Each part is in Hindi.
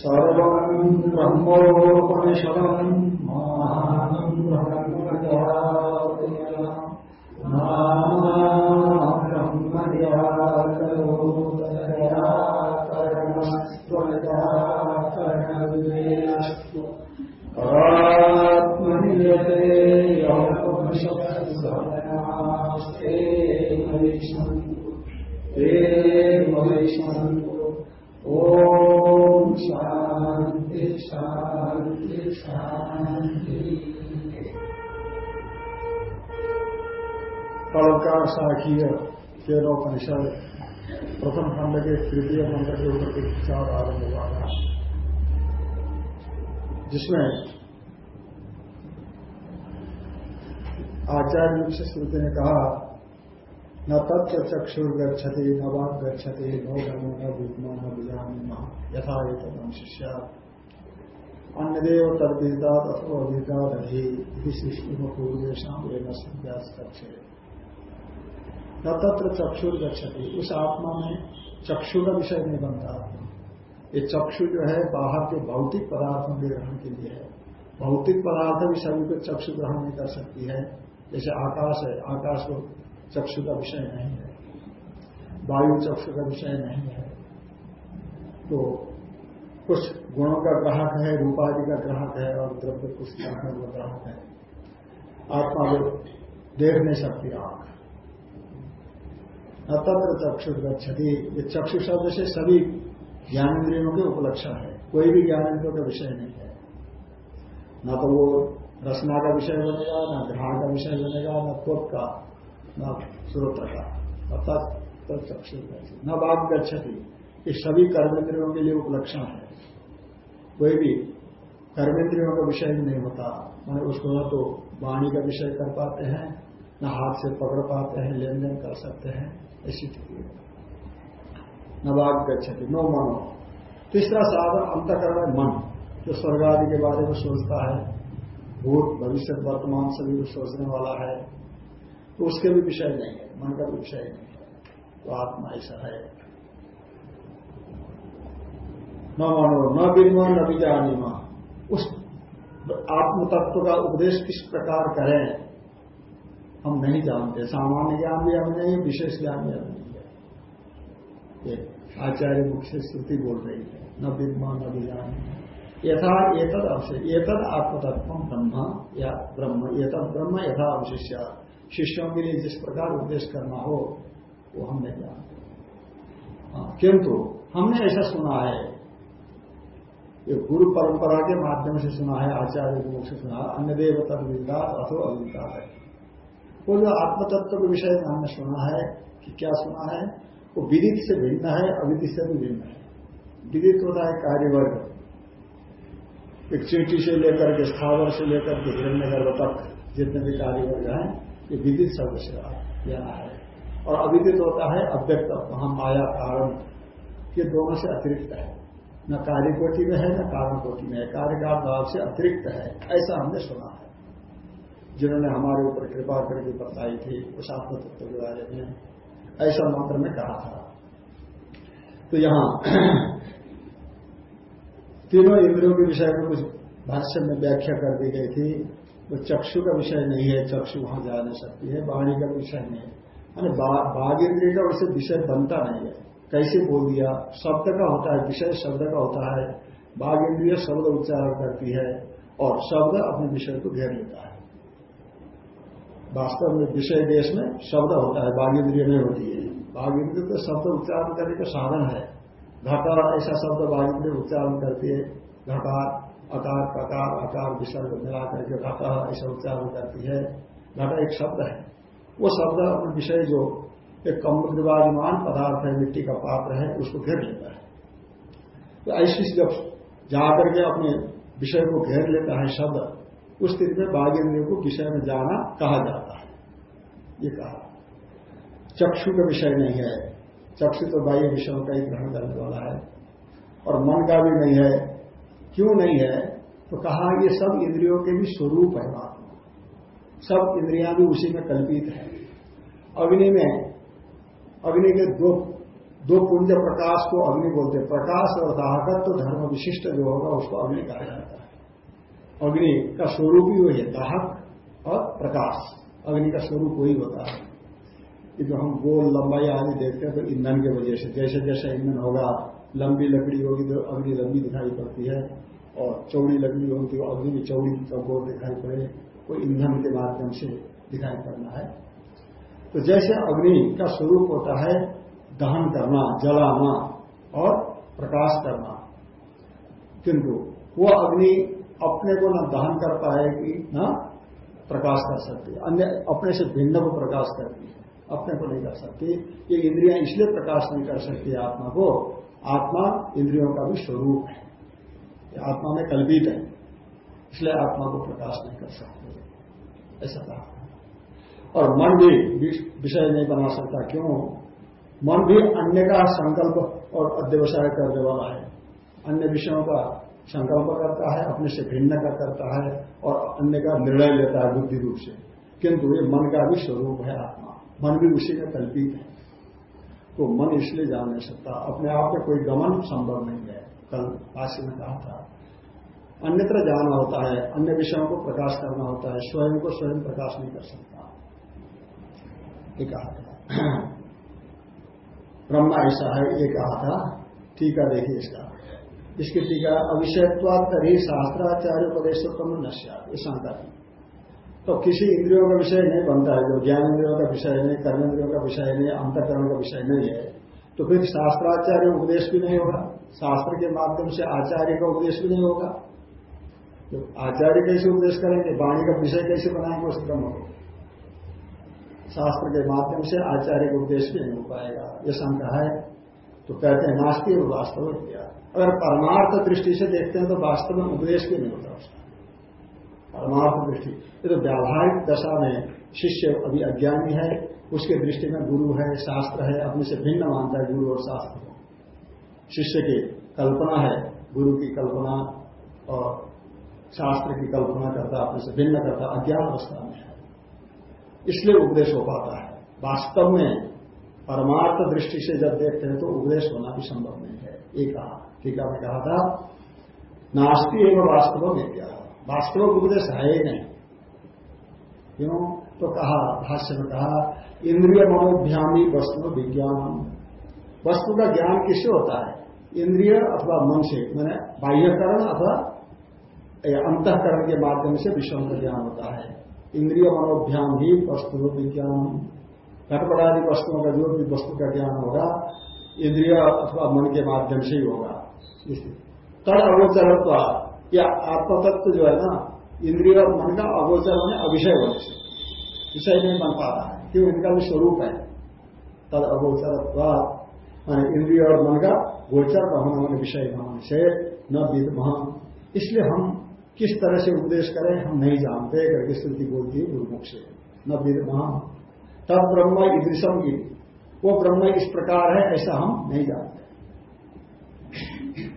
सर्वम् ब्रह्मोपनिषदम् मानम् ब्रह्मनिराकरणस्त्वजाकरणविवेस्तु अलंकार साखीय केनोपनिषद प्रथम खंड के तृतीय मंत्र के ऊपर के विचार आरंभ हुआ था। जिसमें आचार्य रूप से श्रुति ने कहा, न तत्व चक्षुर गच्छति, न वाक गच्छति, नो गमो न विद्मा न विजानी न यथा ये तदम शिष्या। अन्यदेव तद्विदात अधि सृष्टि में पूर्वेशम ये न संध्यास कक्षे तत्र चक्षुर गच्छति उस आत्मा में चक्षु का विषय नहीं बनता। आत्मा ये चक्षु जो है, बाहर के भौतिक पदार्थों के ग्रहण के लिए है। भौतिक पदार्थ भी सभी को चक्षु ग्रहण नहीं कर सकती है। जैसे आकाश है, आकाश को चक्षु का विषय नहीं है। वायु चक्षु का विषय नहीं है। तो कुछ गुणों का ग्राहक है, रूपादि का ग्राहक है और द्रव्य कुछ का ग्राहक है। आत्मा को देख नहीं सकती आँख। न तत्र चक्षु गच्छति ये चक्षु शब्द से सभी ज्ञानेन्द्रियों के उपलक्षण है। कोई भी ज्ञानेन्द्रियों का विषय नहीं है। न तो वो रचना का विषय बनेगा, न ग्रहण का विषय बनेगा, न त्वक का, न श्रोत्र का। अर्थात चक्षु न बाघ गच्छति। ये सभी कर्मेंद्रियों के लिए उपलक्षण है। कोई भी कर्मेंद्रियों का विषय नहीं होता। मैंने उसको न तो वाणी का विषय कर पाते हैं न हाथ से पकड़ पाते हैं लेन देन कर सकते हैं, ऐसी स्थिति न बाघ गच्छति नो मनो। तीसरा साधन अंतकरण मन, जो स्वर्ग आदि के बारे में सोचता है, भूत, भविष्य, वर्तमान, सभी सोचने वाला है तो उसके भी विषय नहीं है, मन का भी विषय नहीं है। तो आत्मा ऐसा है। न मानो, न बिन्वा न विजानीमा उस आत्म तत्व का उपदेश किस प्रकार करें हम नहीं जानते, सामान्य ज्ञान भी हमें नहीं, विशेष ज्ञान भी हमें नहीं है आचार्य मुख से श्रुति बोल रही है, न विद्मा न विज्ञान। यथा, एतद अवशेष एतद आत्मतत्व ब्रह्म, या ब्रह्म, एतद ब्रह्म यथा अवशिष्य। शिष्यों के लिए जिस प्रकार उपदेश करना हो, वो हम नहीं जानते। किंतु हमने ऐसा सुना है, ये गुरु परंपरा के माध्यम से सुना है, आचार्य के मुख से सुना है, अन्य देव तद विदात अथो अविदात है। वो जो आत्मतत्व के विषय में हमने सुना है कि क्या सुना है, वो विदित से भिन्न है, अविदित से भी भिन्न है। विदित होता है कार्यवर्ग। एक चीटी से लेकर के स्थावर से लेकर के हिरण्य गर्भ तक जितने भी कार्यवर्ग हैं, ये विदित शब्द से लेना है। और अविदित होता है अव्यक्त माया, कारण। ये दोनों से अतिरिक्त है। न कार्य कोटि में है, न कारण कोटि में है। कार्य का भाव से अतिरिक्त है। ऐसा हमने सुना है। जिन्होंने हमारे ऊपर कृपा करके बताई थी, उस आत्म तत्व के बारे में ऐसा मंत्र में कहा था। तो यहाँ तीनों इंद्रियों के विषय में कुछ भाष्य में व्याख्या कर दी गई थी। वो चक्षु का विषय नहीं है, चक्षु वहाँ जा नहीं सकती है, वाणी का विषय नहीं है। यानी बाघ इंद्रिय का उससे विषय बनता नहीं है। कैसे बोल दिया? शब्द का होता है, विषय शब्द का होता है। बाघ इंद्रिय शब्द उच्चारण करती है और शब्द अपने विषय को घेर लेता है। वास्तव में विषय देश में शब्द होता है बाघ इंद्रिय नहीं होती है। बाघ इंद्रिय तो शब्द उच्चारण करने का साधन है। घटा ऐसा शब्द बाघ इंद्रिय उच्चारण करती है घटा, अकार ककार अकार विसर्ग मिला करके घटा ऐसा उच्चारण करती है। घटा एक शब्द है। वो शब्द विषय जो एक कम विवादमान पदार्थ है, मिट्टी का पात्र है, उसको घेर लेता है। तो ऐसी जब जाकर के अपने विषय को घेर लेता है शब्द उस स्थिति में बाघेंद्रिय को विषय में जाना कहा जाता है। ये कहा। चक्षु का विषय नहीं है। चक्षु तो बाह्य विषयों का ही ग्रहण करने वाला है। और मन का भी नहीं है। क्यों नहीं है? तो कहा, ये सब इंद्रियों के भी स्वरूप है बात सब इंद्रिया भी उसी में कल्पित है। अग्नि में, अग्नि के दो दो पुंज प्रकाश को अग्नि बोलते प्रकाश और दाहकत्व तो धर्म विशिष्ट जो होगा, उसको अग्नि कहा जाता है। अग्नि का स्वरूप ही वही है, दाहक और प्रकाश। अग्नि का स्वरूप वही होता है। कि जो हम गोल, लंबाई आदि देखते हैं तो ईंधन की वजह से, जैसे जैसे ईंधन होगा, लंबी लकड़ी होगी तो अग्नि लंबी दिखाई पड़ती है, और चौड़ी लकड़ी होगी तो अग्नि भी चौड़ी गोल दिखाई पड़े, वो ईंधन के माध्यम से दिखाई पड़ना है। तो जैसे अग्नि का स्वरूप होता है, दहन करना, जलाना और प्रकाश करना। किंतु वह अग्नि अपने को न दहन कर पाएगी न प्रकाश कर सकती। अन्य, अपने से भिन्न को प्रकाश करती है अपने को नहीं कर सकती। ये इंद्रियाँ इसलिए प्रकाश नहीं कर सकती आत्मा को। आत्मा इंद्रियों का भी स्वरूप है। आत्मा में कल्पित है। इसलिए आत्मा को प्रकाश नहीं कर सकते। ऐसा कहा। और मन भी विषय नहीं बना सकता। क्यों? मन भी अन्य का संकल्प और अध्यवसाय करने वाला है। अन्य विषयों का संकल्प करता है, अपने से भिन्न का करता है और अन्य का निर्णय लेता है बुद्धि रूप से। किंतु ये मन का भी स्वरूप है आत्मा। मन भी उसी में कल्पित है। तो मन इसलिए जान नहीं सकता। अपने आप में कोई गमन संभव नहीं है, कल भाष्य में कहा था। अन्यत्र जाना होता है, अन्य विषयों को प्रकाश करना होता है, स्वयं को स्वयं प्रकाश नहीं कर सकता। ये कहा था। ब्रह्मा ऐसा है, ये कहा था। टीका देखिए इसका। इसकी टीका अविषयत्वा तरी शास्त्राचार्य उपदेश कम नश्या ये तो किसी इंद्रियों का विषय नहीं बनता है, जो ज्ञान इंद्रियों का विषय नहीं, कर्म इंद्रियों का विषय नहीं, अंतकरण का विषय नहीं है तो फिर शास्त्राचार्य उपदेश भी नहीं होगा। शास्त्र के माध्यम से आचार्य का उपदेश भी नहीं होगा। तो आचार्य कैसे उपदेश करेंगे? वाणी का विषय कैसे बनाएँगे? उस क्रम को शास्त्र के माध्यम से आचार्य का उपदेश भी नहीं हो पाएगा। ये शंका है। तो कहते हैं, नास्ती और वास्तव अगर परमार्थ दृष्टि से देखते हैं तो वास्तव में उपदेश भी नहीं होता उसका। परमार्थ दृष्टि। ये तो व्यावहारिक दशा में शिष्य अभी अज्ञानी है, उसके दृष्टि में गुरु है, शास्त्र है, अपने से भिन्न मानता है गुरु और शास्त्र को। शिष्य की कल्पना है, गुरु की कल्पना और शास्त्र की कल्पना करता, अपने से भिन्न करता, अज्ञान अवस्था में है। इसलिए उपदेश हो पाता है। वास्तव में परमार्थ दृष्टि से जब देखते हैं तो उपदेश होना भी संभव नहीं है। एक कहा। टीका में कहा था, नास्ती एवं वास्तव में क्या? वास्तव उपदेश है ही नहीं। क्यों? तो कहा, भाष्य में कहा इंद्रिय मनोभ्यामी वस्तु विज्ञान। वस्तु का ज्ञान किससे होता है? इंद्रिय अथवा मन से मैंने बाह्यकरण अथवा अंतकरण के माध्यम से विषयों का ज्ञान होता है। इंद्रिय मनोभ्याम ही वस्तु विज्ञान। घटपटादि वस्तुओं का जो भी वस्तु का ज्ञान होगा इंद्रिय अथवा मन के माध्यम से ही होगा। तद अगोचरत्व या आत्मतत्व जो है ना, इंद्रिय और मन का अगोचर होने अविषय होने से। विषय नहीं बन पा रहा है क्यों इनका भी स्वरूप है। तद अगोचरत्व मान इंद्रिय और मन का गोचर का होने वाले विषय न होने से न विद्यमान। इसलिए हम किस तरह से उपदेश करें, हम नहीं जानते। करके स्तुति बोलती है, गुरुमुख से। न विद्यमान। तब ब्रह्म ईदृशम की वो ब्रह्म इस प्रकार है, ऐसा हम नहीं जानते।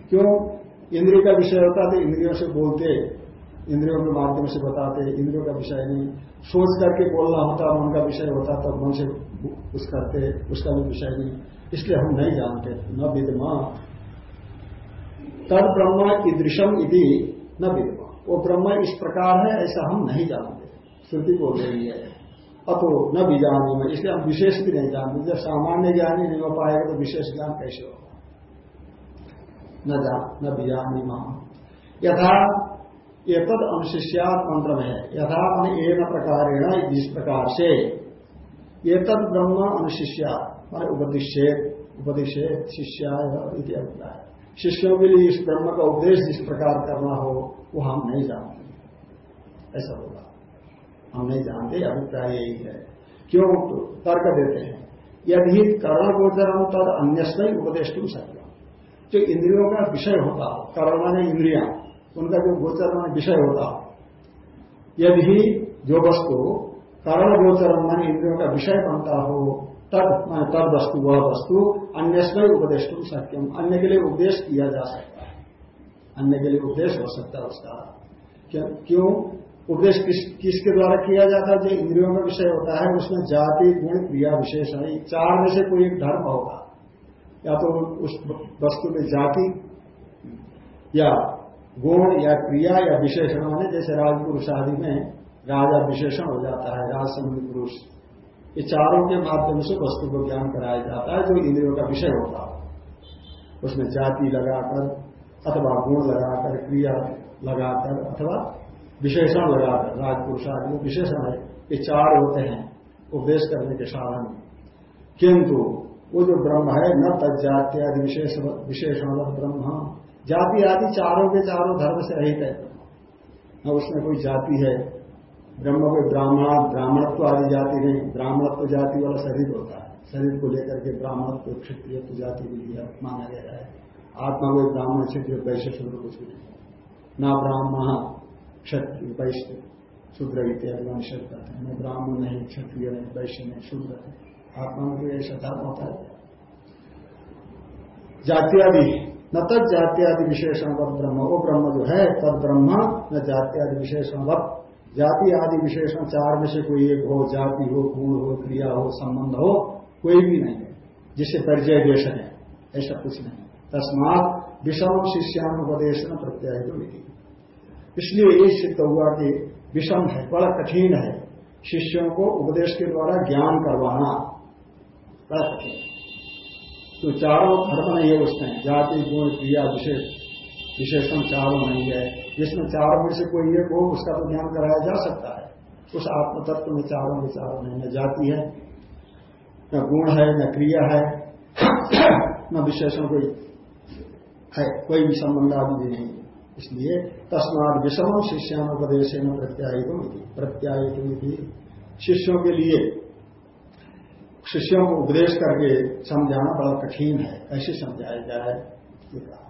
क्यों? इंद्रिय का विषय होता तो इंद्रियों से बोलते, इंद्रियों के माध्यम से बताते, इंद्रियों का विषय नहीं। सोच करके बोलना होता, मन का विषय होता तब मन से कुछ करते, उसका भी विषय नहीं। इसलिए हम नहीं जानते, न विद्यमान। तद ब्रह्म ईदृशम यदि न विद्यमान। वो ब्रह्म इस प्रकार है, ऐसा हम नहीं जानते। श्रुति बोल रही है। अतो न बीजानी में, इसलिए हम विशेष भी नहीं जानते। जब सामान्य ज्ञान ही नहीं हो पाएगा तो विशेष ज्ञान कैसे होगा? न जान न बीजानी माँ। यथा तद अनुशिष्यात मंत्र में है। यथा मान एक प्रकार जिस प्रकार से। ये तद ब्रह्म अनुशिष्या मान उपदिशेत उपदिशेत शिष्या अभिप्राय। शिष्यों के लिए इस ब्रह्म का उपदेश जिस प्रकार करना हो, वो हम नहीं जानते। ऐसा होगा। हम नहीं जानते अभिप्राय यही है। क्यों तो तर्क देते हैं। यदि कर्ण गोचरम तद अन्य उपदेश तुम सकते जो इंद्रियों का विषय होता हो कर्ण माने इंद्रिया, उनका जो गोचर माने विषय होता। हो यदि जो वस्तु, करण गोचरम माने इंद्रियों का विषय बनता हो तद माने तद वस्तु, वह वस्तु अन्य उपदेश तुम सक्यम अन्य के लिए उपदेश किया जा सकता है। अन्य के लिए उपदेश हो सकता है उसका। क्यों? उपदेश किस, किसके द्वारा किया जाता है? जो इंद्रियों का विषय होता है, उसमें जाति, गुण, क्रिया विशेषण चार में से कोई एक धर्म होगा। या तो उस वस्तु में जाति, या गुण, या क्रिया, या विशेषण होने। जैसे राजपुरुष आदि में राजा विशेषण हो जाता है, राजसमूह पुरुष। ये चारों के माध्यम से वस्तु को ज्ञान कराया जाता है, जो इंद्रियों का विषय होता है। उसमें जाति लगाकर, अथवा गुण लगाकर, क्रिया लगाकर, अथवा विशेषण लगाकर राजपुरुष आदि विशेषण है ये चार होते हैं उपदेश करने के साधन। किंतु वो जो ब्रह्म है, न तजाति आदि विशेष, विशेषण ब्रह्म। जाति आदि चारों के चारों धर्म से रहित है। न उसमें कोई जाति है। ब्रह्म कोई ब्राह्मण, ब्राह्मणत्व आदि जाति नहीं, ब्राह्मणत्व जाति वाला शरीर होता है। शरीर को लेकर के ब्राह्मणत्व, क्षत्रियत्व जाति के लिए माना गया है। आत्मा कोई ब्राह्मण, क्षत्रिय, वैश्य कुछ नहीं। ना ब्राह्मण क्षत्रिय वैश्य शूद्र इत्यादि का निषेध करते हैं। ब्राह्मण नहीं क्षत्रिय नहीं वैश्य नहीं, शूद्र नहीं आत्मा कोई ऐसा धर्म होता है। जात्यादि, न तद जात्यादि विशेषण वत ब्रह्म। वो ब्रह्म जो है तद ब्रह्म, न जात्यादि विशेषण वत। जाति आदि विशेषण चार में से कोई एक हो, जाति हो, गुण हो, क्रिया हो, संबंध हो, कोई भी नहीं है। जिससे परिचय देश है, ऐसा कुछ नहीं। तस्मात विषम शिष्यानुपदेशन न प्रत्याहित विधि इसलिए ये सिद्ध हुआ कि विषम है, बड़ा कठिन है शिष्यों को उपदेश के द्वारा ज्ञान करवाना। बड़ा कठिन। तो चारों धर्म नहीं है। उसमें जाति, गुण, क्रिया, विशेष, विशेषण चारों नहीं है जिसमें चारों में से कोई एक हो, उसका तो ज्ञान कराया जा सकता है। उस आत्म तत्व में चारों में चारों नहीं न जाति है, न गुण है, न क्रिया है, न विशेषण कोई है, कोई भी संबंध आदि नहीं। इसलिए तस्मात विषम शिष्यानुपदेश न प्रत्यायित प्रत्यायित शिष्यों के लिए, शिष्यों को उपदेश करके समझाना बड़ा कठिन है। ऐसे समझाया जाए, ये कहा।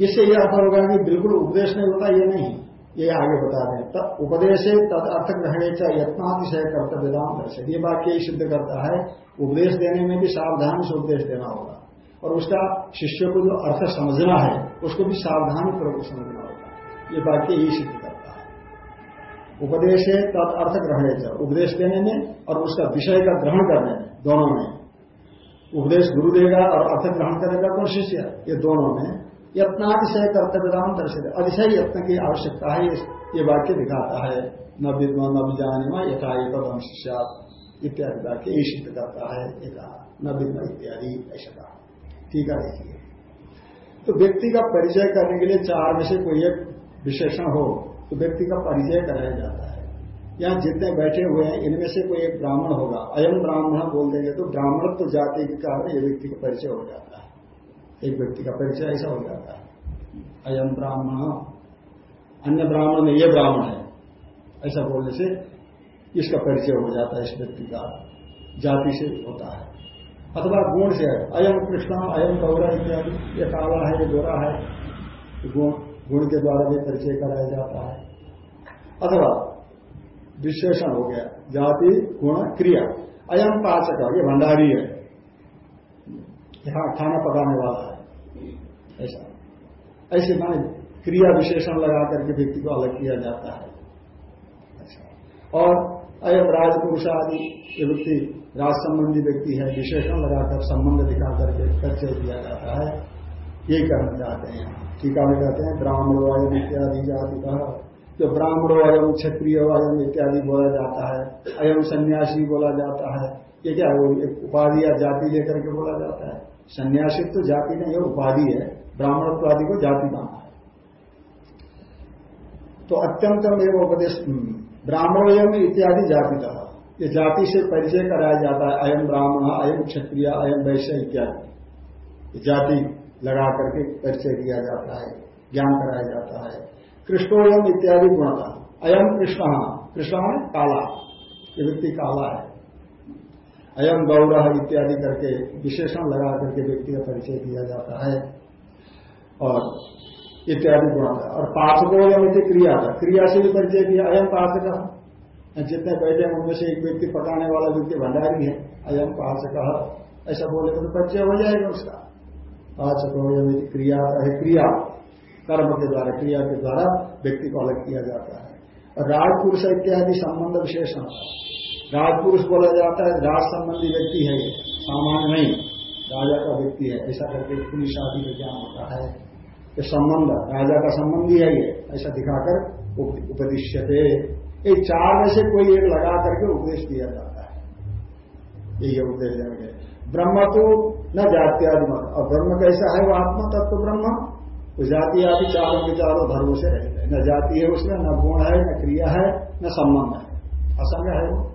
इससे यह अर्थ होगा कि बिल्कुल उपदेश नहीं होता, ये नहीं। ये आगे बता दें तब उपदेश तद अर्थ ग्रहणे चाहे यत्नातिशय कर्तव्य कर्तव्यदान दर्शक ये वाक्य ही सिद्ध करता है, उपदेश देने में भी सावधानी से उपदेश देना होगा। और उसका शिष्य को जो अर्थ समझना है उसको भी सावधानी पूर्वक समझना होगा ये वाक्य ही सिद्ध करता है। उपदेश है, तद अर्थ ग्रहणे उपदेश देने में और उसका विषय का ग्रहण करने में, दोनों में। उपदेश गुरु देगा और अर्थ ग्रहण करेगा कौन शिष्य ये दोनों में। यत्नातिशय कर्तव्यदान दर्शित अतिशय यत्न की आवश्यकता है ये वाक्य दिखाता है। न विद्वान, न विजाने में यथा पदम शिष्या इत्यादि वाक्य ये सिद्ध करता है। एक न विद्व इत्यादि, ऐसा ठीक है, देखिए। तो व्यक्ति का परिचय करने के लिए चार में से कोई एक विशेषण हो तो व्यक्ति का परिचय कराया जाता है। यहाँ जितने बैठे हुए हैं, इनमें से कोई एक ब्राह्मण होगा। अयम ब्राह्मण बोल देंगे तो ब्राह्मण तो जाति के कारण ये व्यक्ति का परिचय हो जाता है। एक व्यक्ति का परिचय ऐसा हो जाता है। अयम ब्राह्मण, अन्य ब्राह्मण में ये ब्राह्मण है। ऐसा बोलने से इसका परिचय हो जाता है इस व्यक्ति का। जाति से होता है। अथवा गुण से, अयम कृष्ण अयम गौरा इत्यादि। ये काला है, ये गोरा है गुण गुण के द्वारा भी परिचय कराया जाता है। अथवा विशेषण हो गया, जाति, गुण, क्रिया। अयम पाचक, ये भंडारी है। यहाँ खाना पकाने वाला है। ऐसा। ऐसे माने क्रिया विशेषण लगा करके व्यक्ति को अलग किया जाता है। और अयम राजपुरुष आदि ये व्यक्ति राज संबंधी व्यक्ति है, विशेषण लगाकर संबंध दिखा करके परिचय दिया जाता है। ये कहना चाहते हैं। टीका में कहते हैं ब्राह्मण वायम इत्यादि जाति का, जो ब्राह्मणो अयम क्षत्रिय अयम इत्यादि बोला जाता है, अयम सन्यासी बोला जाता है। ये क्या वो एक उपाधि या जाति लेकर के बोला जाता है? सन्यासी तो जाति नहीं है उपाधि है। ब्राह्मणत्व आदि को जाति माना है। तो अत्यंतम एवं उपदेश ब्राह्मणोयम इत्यादि जाति का। ये जाति से परिचय कराया जाता है, अयम ब्राह्मण, अयम क्षत्रिय, अयम वैश्य इत्यादि। जाति लगा करके परिचय दिया जाता है, ज्ञान कराया जाता है। कृष्णोयम इत्यादि गुण का अयम कृष्ण कृष्ण है काला। ये व्यक्ति काला है। अयम गौरह इत्यादि करके विशेषण लगा करके व्यक्ति का परिचय दिया जाता है। और इत्यादि गुण का और पाचकोयम इति क्रिया था। क्रिया से भी परिचय दिया अयम पाचक जितने बैठे हैं, उनमें से एक व्यक्ति पकाने वाला व्यक्ति भंडारी है, अयम पाचक ऐसा बोले तो परिचय हो जाएगा उसका। पाचको पाचकोयम क्रिया है, क्रिया। कर्म के द्वारा, क्रिया के द्वारा व्यक्ति को अलग किया जाता है। और राजपुरुष इत्यादि संबंध विशेषण राजपुरुष बोला जाता है, राज संबंधी व्यक्ति है सामान्य नहीं, राजा का व्यक्ति है। ऐसा करके पुलिस आदि का ज्ञान होता है। कि संबंध राजा का संबंधी है ये। ऐसा दिखाकर उपदिश्यते। ये चार में से कोई एक लगा करके उपदेश दिया जाता है। यही उपदेश देंगे ब्रह्म तो न जाति आदि मत। और ब्रह्म कैसा है? वो आत्मा तत्व ब्रह्म। वो जाति आदि चारों के चारों धर्मों से रहते हैं। न जाति है उसमें, न गुण है, न क्रिया है, न संबंध है। असंग है वो।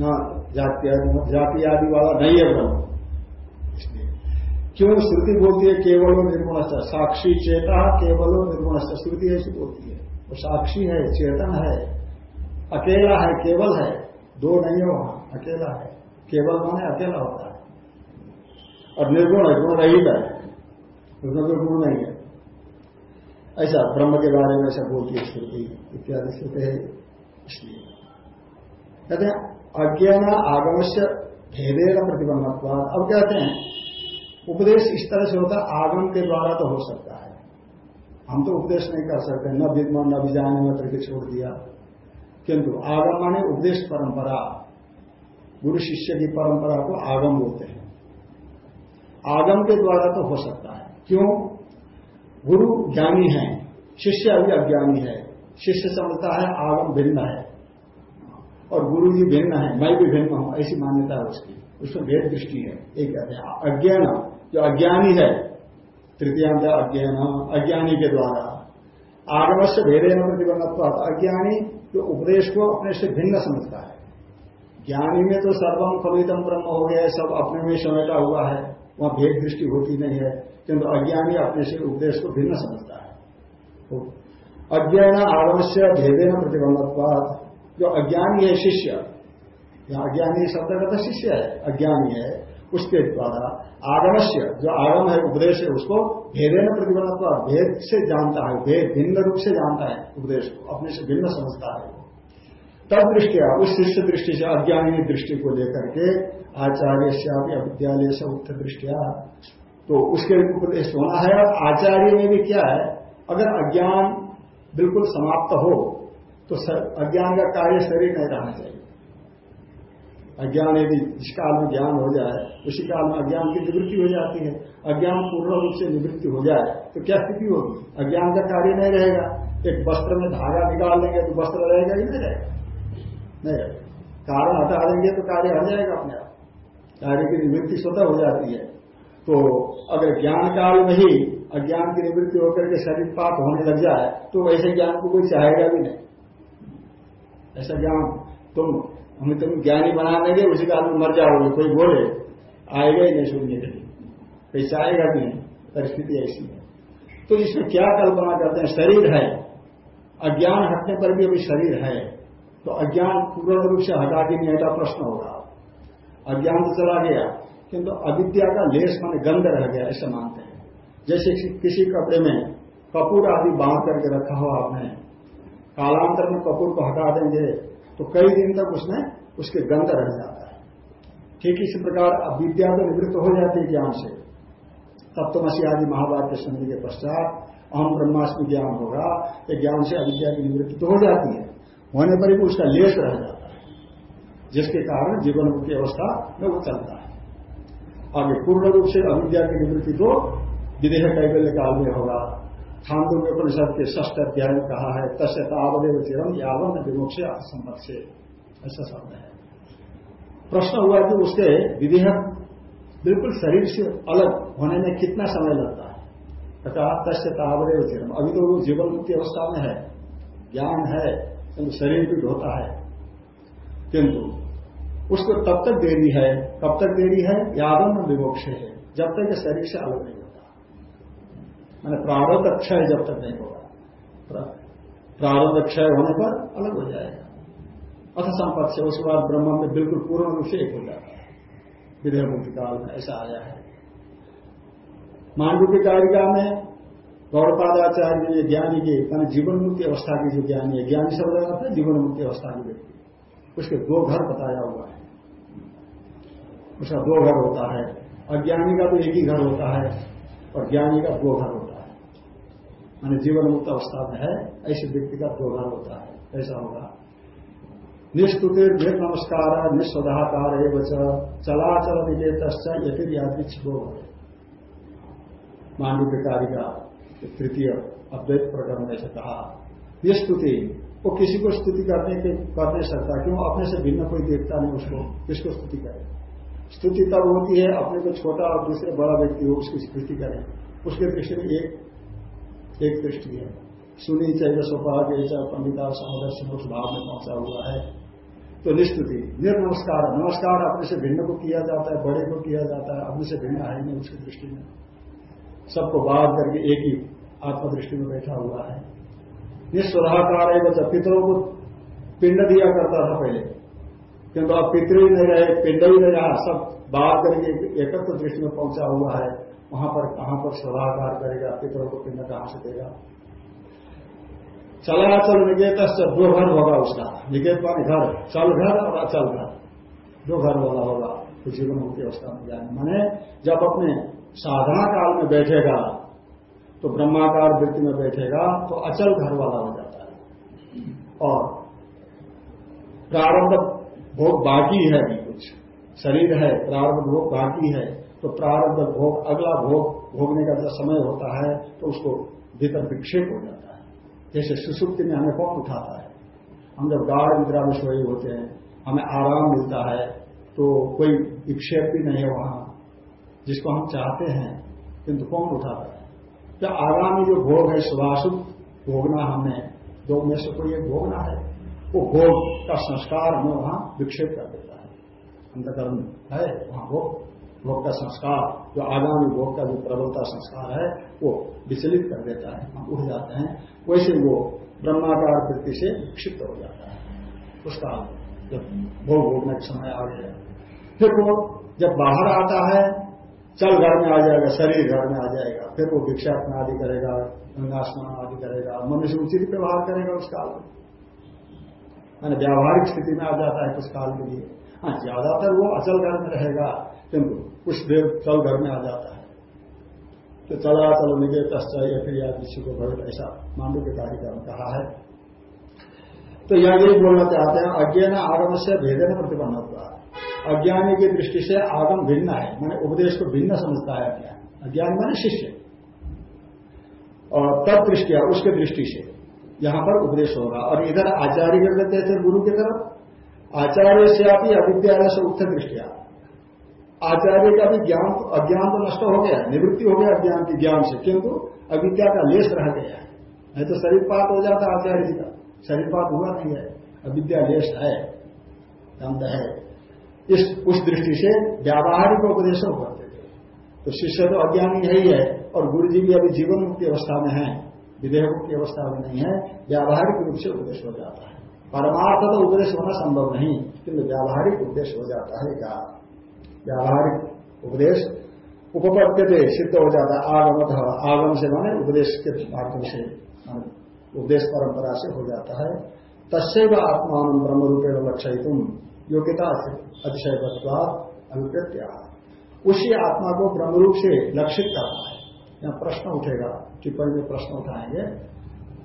न जाति आदि जाति आदि वाला नहीं है ब्रह्म। क्यों श्रुति बोलती है केवलो निर्गुण साक्षी चेता केवलो निर्गुण श्रुति ऐसी बोलती है। वो साक्षी है, चेतन है, अकेला है, केवल है। दो नहीं है वहाँ, अकेला है। केवल माने अकेला होता है। और निर्गुण है गुण रहित है। उसमें कोई गुण नहीं है। ऐसा ब्रह्म के बारे में ऐसा बोलती है श्रुति। इत्यादि श्रुति है इसलिए। कहते हैं, अज्ञान आगम से भेदेर प्रतिबंधत्वाद अब कहते हैं उपदेश इस तरह से होता है आगम के द्वारा तो हो सकता है। हम तो उपदेश नहीं कर सकते, न विद्वान न विजाने में करके छोड़ दिया। किंतु आगम माने उपदेश परंपरा। गुरु शिष्य की परंपरा को आगम बोलते हैं। आगम के द्वारा तो हो सकता है। क्यों? गुरु ज्ञानी है, शिष्य अभी अज्ञानी है। शिष्य समझता है, आगम भिन्न है। और गुरु जी भिन्न है, मैं भी भिन्न हूँ, ऐसी मान्यता है उसकी। उसमें भेद दृष्टि है, एक कहते हैं अज्ञान। जो अज्ञानी है तृतीयांत अज्ञान अज्ञानी के द्वारा। आगम भेदे न प्रतिबंधत्व अज्ञानी जो उपदेश को अपने से भिन्न समझता है। ज्ञानी में तो सर्वम कवितम ब्रह्म हो गया है, सब अपने में समेटा हुआ है, वहाँ भेद दृष्टि होती नहीं है, किंतु अज्ञानी अपने से उपदेश को भिन्न समझता है। तो अज्ञान आगम भेदे न प्रतिबंधत्वाद जो अज्ञानी है, शिष्य। अज्ञानी शब्द का तो शिष्य है, अज्ञानी है। उसके द्वारा आगमस्य, जो आगम है, उपदेश है, उसको भेदे न प्रतिबंध भेद से जानता है, भेद, भिन्न रूप से जानता है, उपदेश को, अपने से भिन्न समझता है तब दृष्टिया उस शिष्य दृष्टि से, अज्ञानी दृष्टि को लेकर के आचार्य से विद्यालय से उत्तर दृष्टिया तो उसके उपदेश होना है। और आचार्य में भी क्या है, अगर अज्ञान बिल्कुल समाप्त हो तो अज्ञान का कार्य शरीर नहीं रहना चाहिए। अज्ञान यदि जिस काल में ज्ञान हो जाए, उसी काल में अज्ञान की निवृत्ति हो जाती है। अज्ञान पूर्ण रूप से निवृत्ति हो जाए तो क्या स्थिति होगी? अज्ञान का कार्य नहीं रहेगा। एक वस्त्र में धागा निकाल लेंगे तो वस्त्र रहेगा ही नहीं रहेगा? नहीं कारण हटा देंगे तो कार्य हट जाएगा अपने आप। कार्य की निवृत्ति स्वतः हो जाती है। तो अगर ज्ञान काल में ही अज्ञान की निवृत्ति होकर के शरीर पाप होने लग जाए तो वैसे ज्ञान को कोई चाहेगा भी नहीं। ऐसा ज्ञान तुम हमें तुम ज्ञानी बना देंगे उसी का मर जाओगे, कोई बोले, आएगा ही नहीं सुनने के लिए। कैसे आएगा भी नहीं, परिस्थिति ऐसी है। तो इसमें क्या कल्पना करते हैं? शरीर है। अज्ञान हटने पर भी अभी शरीर है। तो अज्ञान पूर्ण रूप से हटा के नहीं हटा प्रश्न होगा अज्ञान तो चला गया, किंतु अविद्या का लेस माने गंध रह गया, ऐसे मानते हैं। जैसे किसी कपड़े में कपूर आदि बाँध करके रखा हो आपने, कालांतर में कपूर को हटा देंगे तो कई दिन तक उसमें उसके गंध रह जाता है। ठीक इसी प्रकार अविद्या तो निवृत्त हो जाती है ज्ञान से। तत्वमसी आदि महावाक्य सुनने के पश्चात अहम ब्रह्मास्मि ज्ञान होगा, ये ज्ञान से अविद्या की निवृत्ति तो हो जाती है। होने पर भी उसका लेस रह जाता है, जिसके कारण जीवन की अवस्था में वो चलता है। आगे पूर्ण रूप से अविद्या की निवृत्ति तो विदेह कैबल्य काल में होगा। छांदो के परिषद के ष्ठ अध्याय में कहा है, तस्य तावदेव चिरम यावन विमोक्ष संपद से ऐसा शब्द है। प्रश्न हुआ कि उसके विधेयक बिल्कुल शरीर से अलग होने में कितना समय लगता है? कहा तस्य तावदेव चिरम अभी तो वो जीवन मुक्ति अवस्था में है, ज्ञान है, किंतु शरीर भी ढोता है। किंतु उसको तब तक देरी है, कब तक देरी है? यावन विमोक्ष है, जब तक शरीर से अलग नहीं। मैंने प्रारब्ध क्षय जब तक नहीं होगा। प्रारब्ध क्षय होने पर अलग हो जाएगा। अथ संपत्ति से उसके बाद ब्रह्म में बिल्कुल पूर्ण रूप से एक हो जाता है। विधेय मुक्ति काल में ऐसा आया है। की कारिका में गौरपादाचार्य ये ज्ञानी के, मैंने जीवन मुक्ति अवस्था की जो ज्ञानी है, ज्ञानी शब्द अर्थ है जीवन मुक्ति अवस्था की व्यक्ति। उसके दो घर बताया हुआ है। उसका दो घर होता है। अज्ञानी का तो एक ही घर होता है और ज्ञानी का दो घर माने जीवन मुक्त अवस्था में है, ऐसे व्यक्ति का घर होता है, ऐसा होगा। निस्तुतिर निर नमस्कार निस्वदाकार एवं चलाचल यथिर यादृक्ष गो मांडव्यकारी का तृतीय अद्वैत प्रकरण में से कहा निस्तुति वो किसी को स्तुति करने के कर नहीं सकता क्यों? अपने से भिन्न कोई देखता नहीं उसको, किसको स्तुति करे? स्तुति तब होती है, अपने को छोटा और दूसरे बड़ा व्यक्ति हो, उसकी स्तुति करे। उसके दृष्टि में एक एक दृष्टि है। सुनी चाहिए स्वभाव पंडिता सामदर्श मोक्ष भाव में पहुँचा हुआ है। तो निस्तुति निर्नमस्कार, नमस्कार अपने से भिन्न को किया जाता है, बड़े को किया जाता है, अपने से भिन्न है नहीं उसकी दृष्टि में। सबको बाध करके एक ही आत्मदृष्टि में बैठा हुआ है। निस्वधाकार है, बच्चा पितरों को पिंड दिया करता था पहले। किंतु आप पितृ ही नहीं रहे, पिंड ही नहीं रहा, सब बात करके एकत्र दृष्टि में पहुँचा हुआ है। वहाँ पर कहाँ पर स्वधाकार करेगा, पितरों को पिंड कहाँ से देगा? चलाचल निकेत दो घर होगा उसका। निकेत मानी घर चल घर और अचल घर। दो घर वाला होगा। तो जीवन मुक्ति अवस्था में जाए मैंने जब अपने साधना काल में बैठेगा तो ब्रह्माकार वृत्ति में बैठेगा तो अचल घर वाला हो जाता है। और प्रारंभ भोग बाकी है कुछ। शरीर है प्रारंभ भोग बाकी है। तो प्रारंभ भोग, अगला भोग भोगने का जब समय होता है तो उसको भीतर विक्षेप हो जाता है। जैसे सुसुप्ति में हमें कौन उठाता है। हम जब गाढ़ निद्रा में सोए होते हैं, हमें आराम मिलता है तो कोई विक्षेप भी नहीं है वहाँ। जिसको हम चाहते हैं, किंतु कौन उठाता है? क्या आगामी जो भोग है सुभाषुभ भोगना हमने दो में से कोई एक भोगना है, वो भोग का संस्कार हमें वहाँ विक्षेप कर देता है। अंतकर्म है, वहाँ भोग। भोग का संस्कार, जो आगामी भोग का जो प्रबलता संस्कार है, वो विचलित कर देता है, हम उठ जाते हैं, वैसे वो ब्रह्माकार वृत्ति से विक्षिप्त हो जाता है। उसका जब भोग भोगने का समय आ गया। फिर वो जब बाहर आता है, चल घर में आ जाएगा, शरीर घर में आ जाएगा, फिर वो भिक्षाटन आदि करेगा गंगा स्नान आदि करेगा, मनुष्य उचित व्यवहार करेगा उस काल में। मैंने व्यावहारिक स्थिति में आ जाता है कुछ काल के लिए। हाँ ज़्यादातर वो अचल घर में रहेगा। किंतु कुछ देर चल घर में आ जाता है। तो चला, चलो निगे तस्चा या फिर या किसी को भवित ऐसा मांडू के कार्यक्रम कहा है। तो यह यही बोलना चाहते हैं, अज्ञान आगम से भेदन प्रतिबंध हुआ अज्ञानी की दृष्टि से आगम भिन्न है, मैंने उपदेश को भिन्न समझता है अज्ञान अज्ञान माने शिष्य। और तब दृष्टिया उसके दृष्टि से यहाँ पर उपदेश होगा और इधर आचार्य कर देते थे गुरु की तरफ़। आचार्य से आप ही अविद्यालय से उक्त दृष्टिया आचार्य का भी ज्ञान तो अज्ञान तो नष्ट हो गया, निवृत्ति हो गया अज्ञान की ज्ञान से, किंतु अविद्या का लेस रह गया है। नहीं तो शरीरपात हो जाता आचार्य जी का। शरीरपात हुआ नहीं है, अविद्या लेस है, दंड है। इस, उस दृष्टि से व्यावहारिक उपदेश करते थे। तो शिष्य तो अज्ञानी है ही है, और गुरु जी भी अभी जीवन मुक्ति अवस्था में है विधेयक की अवस्था में नहीं है, व्यावहारिक रूप से उपदेश हो जाता है। परमार्थ तो उपदेश होना संभव नहीं, किंतु व्यावहारिक उपदेश हो जाता है। क्या व्यावहारिक उपदेश। उपपत्य सिद्ध हो जाता है आगम आगम से माने उपदेश के माध्यम से। उपदेश परंपरा से हो जाता है। तस्व आत्मान ब्रह्म रूपेण लक्ष्य तुम योग्यता अतिशय अभिप्रत्या उसी आत्मा को ब्रह्मरूप से लक्षित करना है। यहाँ प्रश्न उठेगा, टिप्पणी में प्रश्न उठाएँगे।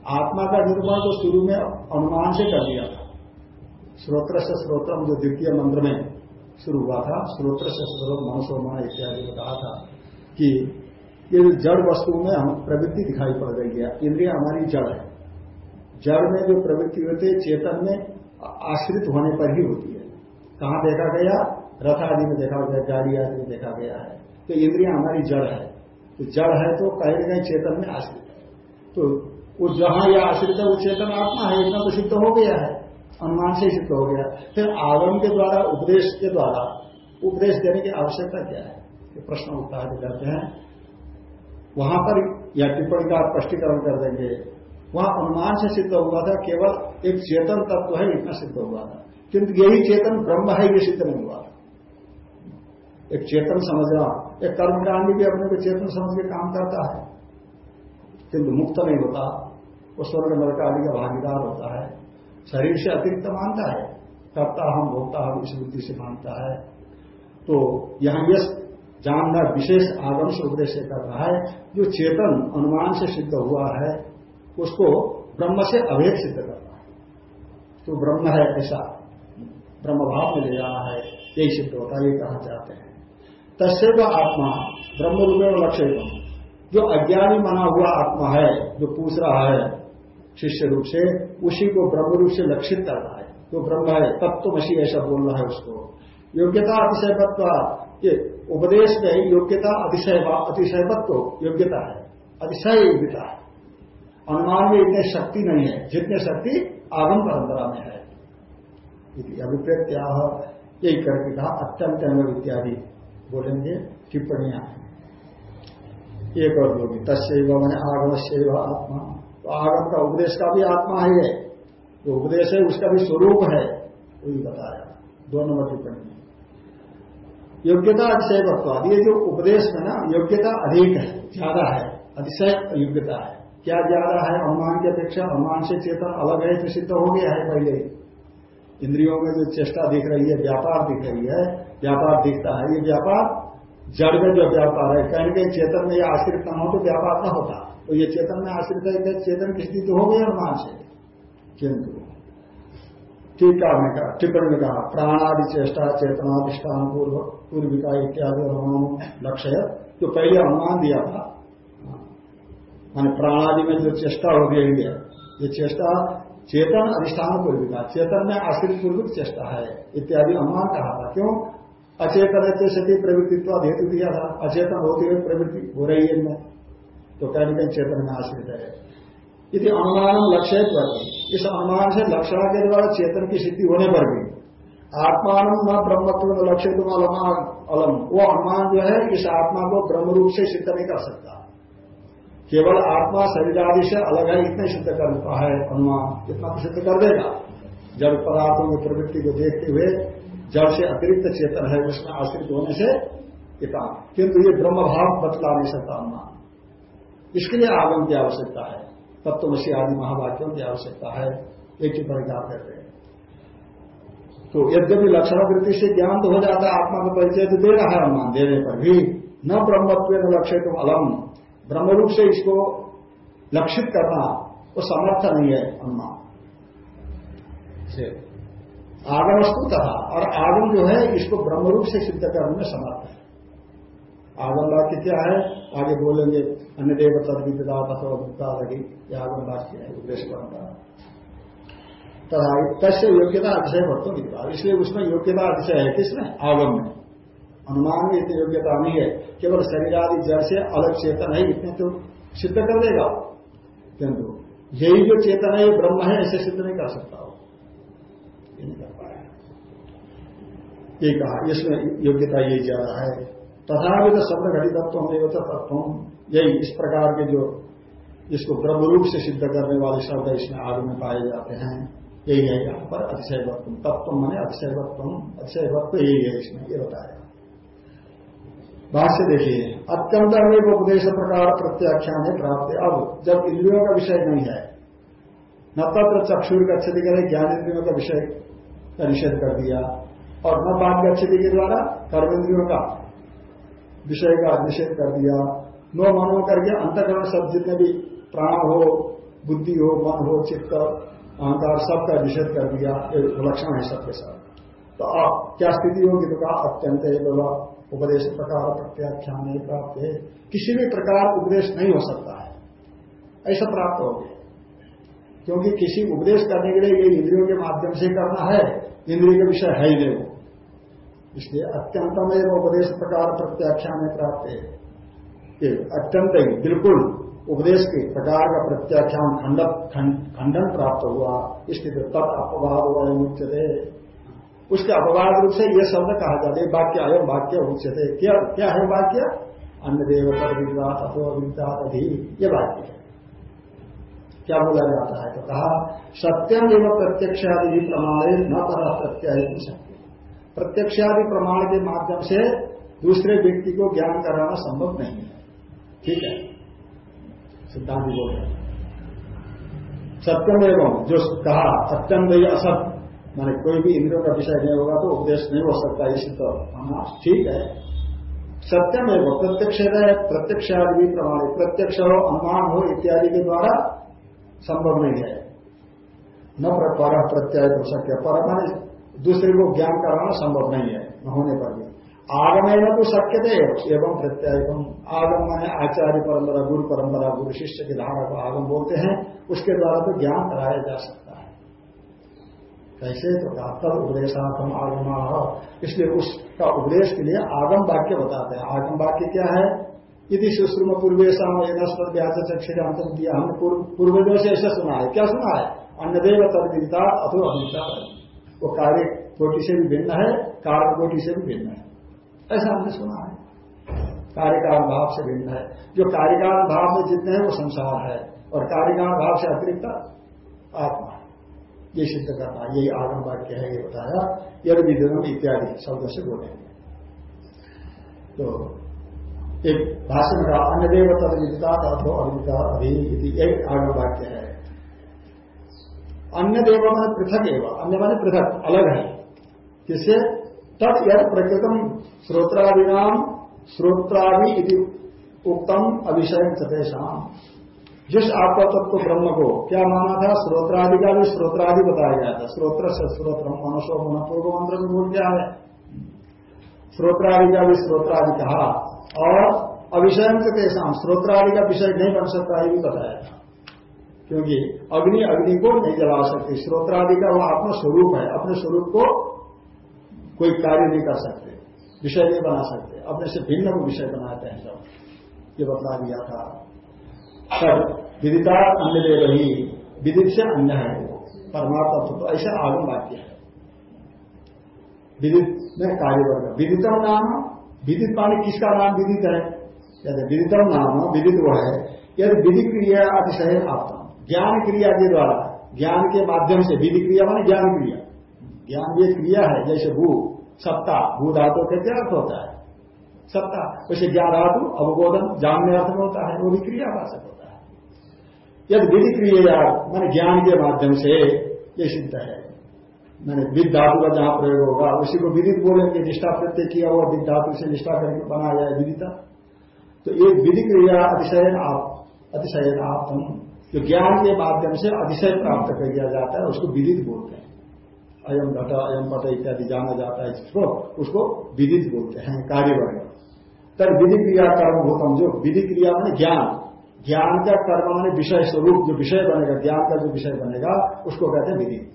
आत्मा का निर्माण तो शुरू में अनुमान से कर दिया था। श्रोत्र से श्रोत्रम, जो द्वितीय मंत्र में शुरू हुआ था श्रोत्र से श्रोत मनसोमा इत्यादि में कहा था कि ये जड़ वस्तुओं में हम प्रवृत्ति दिखाई पड़ रही है, इंद्रिया हमारी जड़ है। जड़ में जो प्रवृत्ति होती है, चेतन में आश्रित होने पर ही होती है। कहा देखा गया? रथ आदि में देखा गया गाड़ी आदि में देखा गया है। तो इंद्रिया हमारी जड़ है। तो जड़ है तो कहीं ना कहीं चेतन में आश्रित है। तो वो जहाँ यह आश्रित है, वो चेतन आत्मा है, इतना तो सिद्ध हो गया है। अनुमान से सिद्ध हो गया। फिर आगम के द्वारा, उपदेश के द्वारा, उपदेश देने की आवश्यकता क्या है? ये प्रश्न उठता करते हैं। वहाँ पर या टिप्पणी का स्पष्टीकरण कर देंगे। वहाँ अनुमान से सिद्ध हुआ था, केवल एक चेतन तत्व है, इतना सिद्ध हुआ था। किंतु यही चेतन ब्रह्म है, ये सिद्ध नहीं हुआ एक चेतन समझना, एक कर्मकांडी भी अपने को चेतन समझ के काम करता है। किंतु मुक्त नहीं होता, वो स्वर्ग नरक आदि का भागीदार होता है। शरीर से अतिरिक्त मानता है करता हम भोगता हम इस बुद्धि से मानता है। तो यहाँ यह जानना विशेष आगम से उपदेश कर रहा है, जो चेतन अनुमान से सिद्ध हुआ है, उसको ब्रह्म से अभेद सिद्ध करना है। तो ब्रह्म है ऐसा ब्रह्म भाव में ले जाना है, यही सिद्ध होता है, ये कहना चाहते हैं। तस्व आत्मा ब्रह्म रूपे लक्ष्य जो अज्ञानी मना हुआ आत्मा है, जो पूछ रहा है शिष्य रूप से, उसी को ब्रह्म रूप से लक्षित कर रहा है। जो तो ब्रह्म है तत्वमसी ऐसा बोल रहा है उसको। योग्यता अतिशयत्व ये उपदेश में योग्यता अतिशय अतिशयत्व योग्यता है। अतिशय योग्यता है। अनुमान में इतनी शक्ति नहीं है, जितने शक्ति आगम परंपरा में है। अभिप्रेत्या यही करके कहा, अत्यंत इत्यादि बोलेंगे टिप्पणियाँ। एक और होगी तस्व मैंने आगम से आत्मा। तो आगम का उपदेश का भी आत्मा है ये जो उपदेश है, उसका भी स्वरूप है, वही बताया। दो नंबर टिप्पणी योग्यता अतिशय वत्वाद ये जो उपदेश में ना, योग्यता अधिक है, ज़्यादा है, अतिशय योग्यता है। क्या ज़्यादा है? अनुमान की अपेक्षा अनुमान से चेतन अलग है तो सिद्ध हो गया है पहले। इंद्रियों में जो चेष्टा दिख रही है, व्यापार दिख रही है, व्यापार दिखता है। ये व्यापार जड़ में जो व्यापार है कहीं कहीं चेतन में यह आश्रित न हो तो व्यापार न होता। तो ये चेतन में आश्रित है चेतन की स्थिति हो गई अनुमान से। किंतु टीका में कहा, टिप्पणी में कहा, प्राणादि चेष्टा चेतनाधिष्ठान पूर्व पूर्विका इत्यादि अनुमान लक्ष्य जो पहले अनुमान दिया था मान प्राणादि में जो चेष्टा हो गई है ये चेष्टा चेतन अधिष्ठान पूर्विका, चेतन में आश्रित पूर्वक चेष्टा है, इत्यादि अनुमान कहा था। क्यों? अचेतन सती प्रवृत्तित्व हेतु दिया था, अचेतन होते हुए प्रवृत्ति हो रही है इनमें। तो कहीं चेतन में आश्रित है। यदि अनुमान लक्ष्य पर इस अनुमान से लक्षण के द्वारा चेतन की सिद्धि होने पर भी आत्मान न ब्रह्मत्व लक्ष्य तुम अलमान अलम। वो अनुमान जो है, इस आत्मा को ब्रह्म रूप से सिद्ध नहीं कर सकता। केवल आत्मा शरीर आदि से अलग है, इतने सिद्ध करता है अनुमान। इतना तो सिद्ध कर देगा? जड़ पदार्थों की प्रवृत्ति को देखते हुए जड़ से अतिरिक्त चेतन है, उसमें आश्रित होने से इतना किंतु ये ब्रह्म भाव बतला नहीं सकता अनुमान। इसके लिए आगम की आवश्यकता है। तत्वशी आदि महावाक्यों की आवश्यकता है। एक ही परिकार करते हैं। तो यद्यपि लक्षण वृत्ति से ज्ञान तो हो जाता है, आत्मा का परिचय तो दे रहा है अनुमान देने पर भी। न ब्रह्मत्व न लक्ष्य तो अलम। ब्रह्मरूप से इसको लक्षित करना वो समर्थ नहीं है अनुमान। से आगम वस्तु कहा और आगम जो है, इसको ब्रह्मरूप से सिद्ध करने में समर्थ है। आगम वाक्य क्या है। आगे बोलेंगे, अन्य देव तद विदा तथा लगी यह आगम वाक्य है, उपदेश परंपरा। तथा तस्य योग्यता अतिशय भक्तों की बात इसलिए उसमें योग्यता अतिशय है किसमें? आगम में। अनुमान में इतनी योग्यता नहीं है। केवल शरीर आदि जड़ से अलग चेतन है, इतने तो सिद्ध कर देगा। किंतु यही जो चेतन है, ये ब्रह्म है, ऐसे सिद्ध नहीं कर सकता हो ये नहीं कर पाया। ये कहा, इसमें योग्यता यही ज़्यादा है। तथा भी तो शब्द घटितत्व देवता तत्व, यही इस प्रकार के जो जिसको ब्रह्म रूप से सिद्ध करने वाले शब्द इसमें आग में पाए जाते हैं, यही है यहाँ पर अतिशय वत्व तत्व मैंने अतिशय वत्व अतिशय वत्व यही है इसमें, ये बताया। भाष्य देखिए, अत्यंत अनेक उपदेश प्रकार प्रत्याख्यान है प्राप्त। अब जब इंद्रियों का विषय नहीं है, न तत्र चक्षुर गच्छति करे ज्ञान इंद्रियों का विषय का निषेध कर दिया, और न बात गच्छति के द्वारा कर्म इंद्रियों का विषय का निषेध कर दिया। नो मनो करके अंतकरण सब जितने भी प्राण हो, बुद्धि हो, मन हो, चित्त, अहंकार सबका निषेध कर दिया। लक्षण है सबके साथ। तो आप क्या स्थिति होगी तो कहा, अत्यंत उपदेश प्रकार प्रत्याख्यान प्राप्त है। किसी भी प्रकार उपदेश नहीं हो सकता है। ऐसा प्राप्त हो गया। क्योंकि किसी उपदेश करने के लिए ये इंद्रियों के माध्यम से करना है। इंद्रिय के विषय है ही नहीं। इसलिए अत्यंतम एवं उपदेश प्रकार प्रत्याख्यान प्राप्त है। अत्यंत ही बिल्कुल उपदेश के प्रकार का प्रत्याख्यान खंडन प्राप्त हुआ। इसलिए तत् अपवाद उच्चते उसके अपवाद रूप से यह शब्द कहा जाता है, वाक्य, अयम वाक्य उच्चते क्या क्या है वाक्य? अन्य देव तद विद्वात अथवा विद्वात अधि ये वाक्य है। क्या बोला जाता है? तो कहा सत्यम एवं प्रत्यक्ष आदि प्रमाण न पर प्रत्यय सत्य प्रत्यक्षादि प्रमाण के माध्यम से दूसरे व्यक्ति को ज्ञान कराना संभव नहीं है। ठीक है? सिद्धांत बोल रहे सत्यम एवं जो कहा अत्यंत ही असत, माने कोई भी इंद्रियों का विषय नहीं होगा तो उपदेश नहीं हो सकता, इसी तो हाँ ठीक है। सत्यम एवं प्रत्यक्ष प्रत्यक्ष आदि भी प्रमाणित प्रत्यक्ष हो, अनुमान हो, इत्यादि के द्वारा संभव नहीं है। न पर प्रत्यय हो सकते पर दूसरे को ज्ञान कराना संभव नहीं है, न होने पर भी। आगम तो शक्य थे एवं प्रत्यय आगम माने आचार्य परंपरा, गुरु परंपरा, गुरु शिष्य की धारा को आगम बोलते हैं, उसके द्वारा तो ज्ञान कराया जा सकता है। कैसे? तो तब उपदेशात्म आगमा। इसलिए उसका उपदेश के लिए आगम वाक्य बताते हैं। आगम वाक्य क्या है? यदि सुश्रुम पूर्वेशम नस्पत व्यास चक्षिरांतम दिया हमने पूर्वजों से ऐसा सुना है। क्या सुना है? अन्नदेव तदविदिता अथो अभिता वो कार्य कोटि से भी भिन्न है, कार्य कोटि से भी भिन्न है। ऐसा हमने सुना है। कार्यकाल भाव से भिन्न है। जो कार्यकाल भाव में जितने हैं, वो संसार है। और कार्यकाल भाव से अतिरिक्त आत्मा है। ये सिद्ध करना यही आगम वाक्य है, ये बताया। यद विधम इत्यादि शब्दों से बोलेंगे तो एक भाषण का अन्य देव तद विदिता अथो अविदिता अभी एक आगम वाक्य है। अन्य देव मान पृथक एवं, अन्य माने पृथक, अलग है। किससे तब यद प्रकृतम श्रोत्रादिनाम श्रोत्रादि उत्तम अभिषय चतेशाम जिस आपका तत्व ब्रह्म को, क्या माना था? श्रोत्रादि का भी श्रोत्रादि बताया गया था। श्रोत्र से श्रोत्र मनुष्य मन पूर्व मंत्र में बोल क्या है। श्रोत्रादि का भी श्रोत्रादि कहा। और अभिषय के तेसाम श्रोत्रादि का विषय नहीं बन सकता, ये भी बताया था। क्योंकि अग्नि अग्नि को नहीं जला सकती। श्रोत्रादि का वह अपना स्वरूप है। अपने स्वरूप को कोई कार्य नहीं कर सकते। विषय नहीं बना सकते। अपने से भिन्न को विषय बनाते हैं सब। ये बतला दिया था। तब विदिता अन्य ले रही। विदित से अन्य है वो। परमात्मा तो ऐसा आगम वाक्य है। विदित में कार्य वर्ग। विदितम नाम, विदित माने किसका नाम विदित है? यदि विदितम नाम, विदित वह है। यदि विधि क्रिया अतिशय आपका ज्ञान क्रिया के द्वारा, ज्ञान के माध्यम से, विधि क्रिया माने ज्ञान क्रिया। ज्ञान ये क्रिया है, जैसे भू, सत्ता, भू धातु का अर्थ होता है। सत्ता, वैसे ज्ञान धातु, अवबोधन जानने अर्थ में होता है, वो भी क्रियावाचक होता है। यदि विधि क्रिया मान ज्ञान के माध्यम से ये सिद्ध है। मैंने विद धातु का जहाँ प्रयोग होगा, उसी को विदित बोलेंगे, निष्ठा प्रत्यय किया हुआ विद धातु से निष्ठा करके बनाया है विदिता तो एक विधि क्रिया अतिशयन आप अतिशयन आप जो ज्ञान के माध्यम से अतिशय प्राप्त कर दिया जाता है, उसको विदित बोलते हैं। अयम घट अयम पट इत्यादि जाना जाता है जिसको उसको विदित बोलते हैं कार्य वर्ग तर विधि क्रिया कर्म भूतम, जो विधि क्रिया में ज्ञान। ज्ञान का कर्म माने विषय स्वरूप, जो विषय बनेगा, ज्ञान का जो विषय बनेगा, उसको कहते हैं विधि।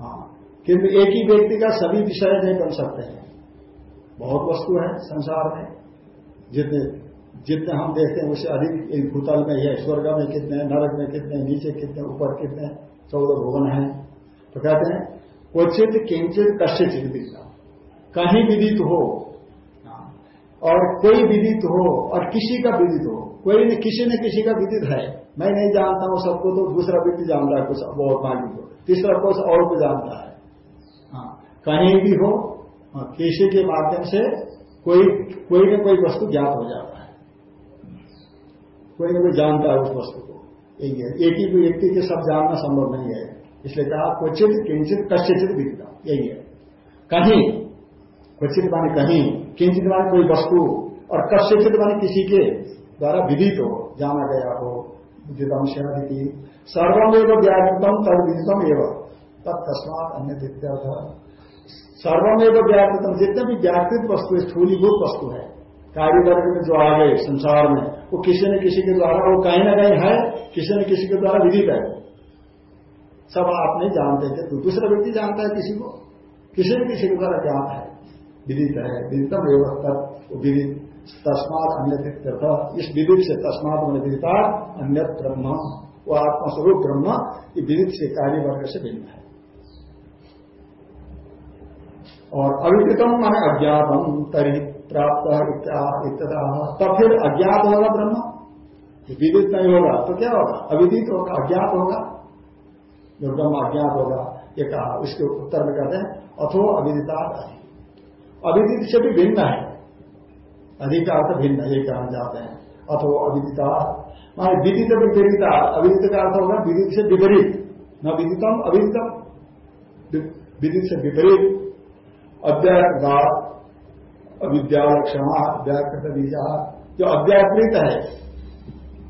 हाँ किंतु एक ही व्यक्ति का सभी विषय नहीं बन सकते हैं। बहुत वस्तु है संसार में, जितने जितने हम देखते हैं उससे अधिक भूतल में है स्वर्ग में कितने नरक में कितने नीचे कितने ऊपर कितने चौदह भुवन है। तो कहते हैं क्वचित किंचित कश्यचित दिखता कहीं विदित हो और कोई विदित हो और किसी का विदित हो कोई न किसी न किसी का विदित है। मैं नहीं जानता हूँ सबको तो दूसरा व्यक्ति जानता है कुछ और बाकी को तीसरा कुछ और को जानता है। हाँ कहीं भी हो हाँ, किसी के माध्यम से कोई कोई न कोई वस्तु ज्ञात हो जाता है। कोई ना कोई जानता है उस वस्तु को। यही है। एक ही व्यक्ति के सब जानना संभव नहीं है। इसलिए कहा, क्वचित, किंचित कश्यचित दिखता यही है। कहीं, क्वचित माने कहीं, किंचित माने कोई वस्तु, और कश्यचित माने किसी के द्वारा विदित हो, जाना गया हो विदितम से सर्वमेव व्याकृतम, तद विदितम एवं। तत्कस्मात अन्य विद्यार्थ सर्वमेव व्याकृतम, जितने भी व्याकृत वस्तु स्थूलीभूत वस्तु है, कार्य वर्ग में जो आ गए संसार में वो किसी न किसी के द्वारा, वो कहीं ना कहीं है, किसी न किसी के द्वारा विदित है। सब आप नहीं जानते थे तो दूसरा व्यक्ति जानता है किसी को? किसी न किसी के द्वारा ज्ञान है। विदित है, विदितम एवं विदित, तस्मात अन्य इस विदित से तस्मात मैंने विदिता अन्य ब्रह्म, वो आत्मस्वरूप ब्रह्म, ये विदित से कार्य वर्ग से भिन्न है। और अविदितम माने अज्ञातम, तरी। प्राप्त तब फिर अज्ञात होगा ब्रह्म। विदित नहीं होगा तो क्या होगा? अविदित होगा, अज्ञात होगा। जो ब्रह्म अज्ञात होगा, ये कहा उसके उत्तर में कहते हैं, अथो अविदिता अविदित से भी भिन्न है। अधिकार भिन्न ये कहना चाहते हैं। अथो अविदिता माने विदित विपरीता अविदित का अर्थ होगा विदित से विपरीत। न विदितम, अविदितम। विदित से विपरीत। अव्याघात अविद्या लक्षण व्याकृत बीजा जो अव्याकृत है,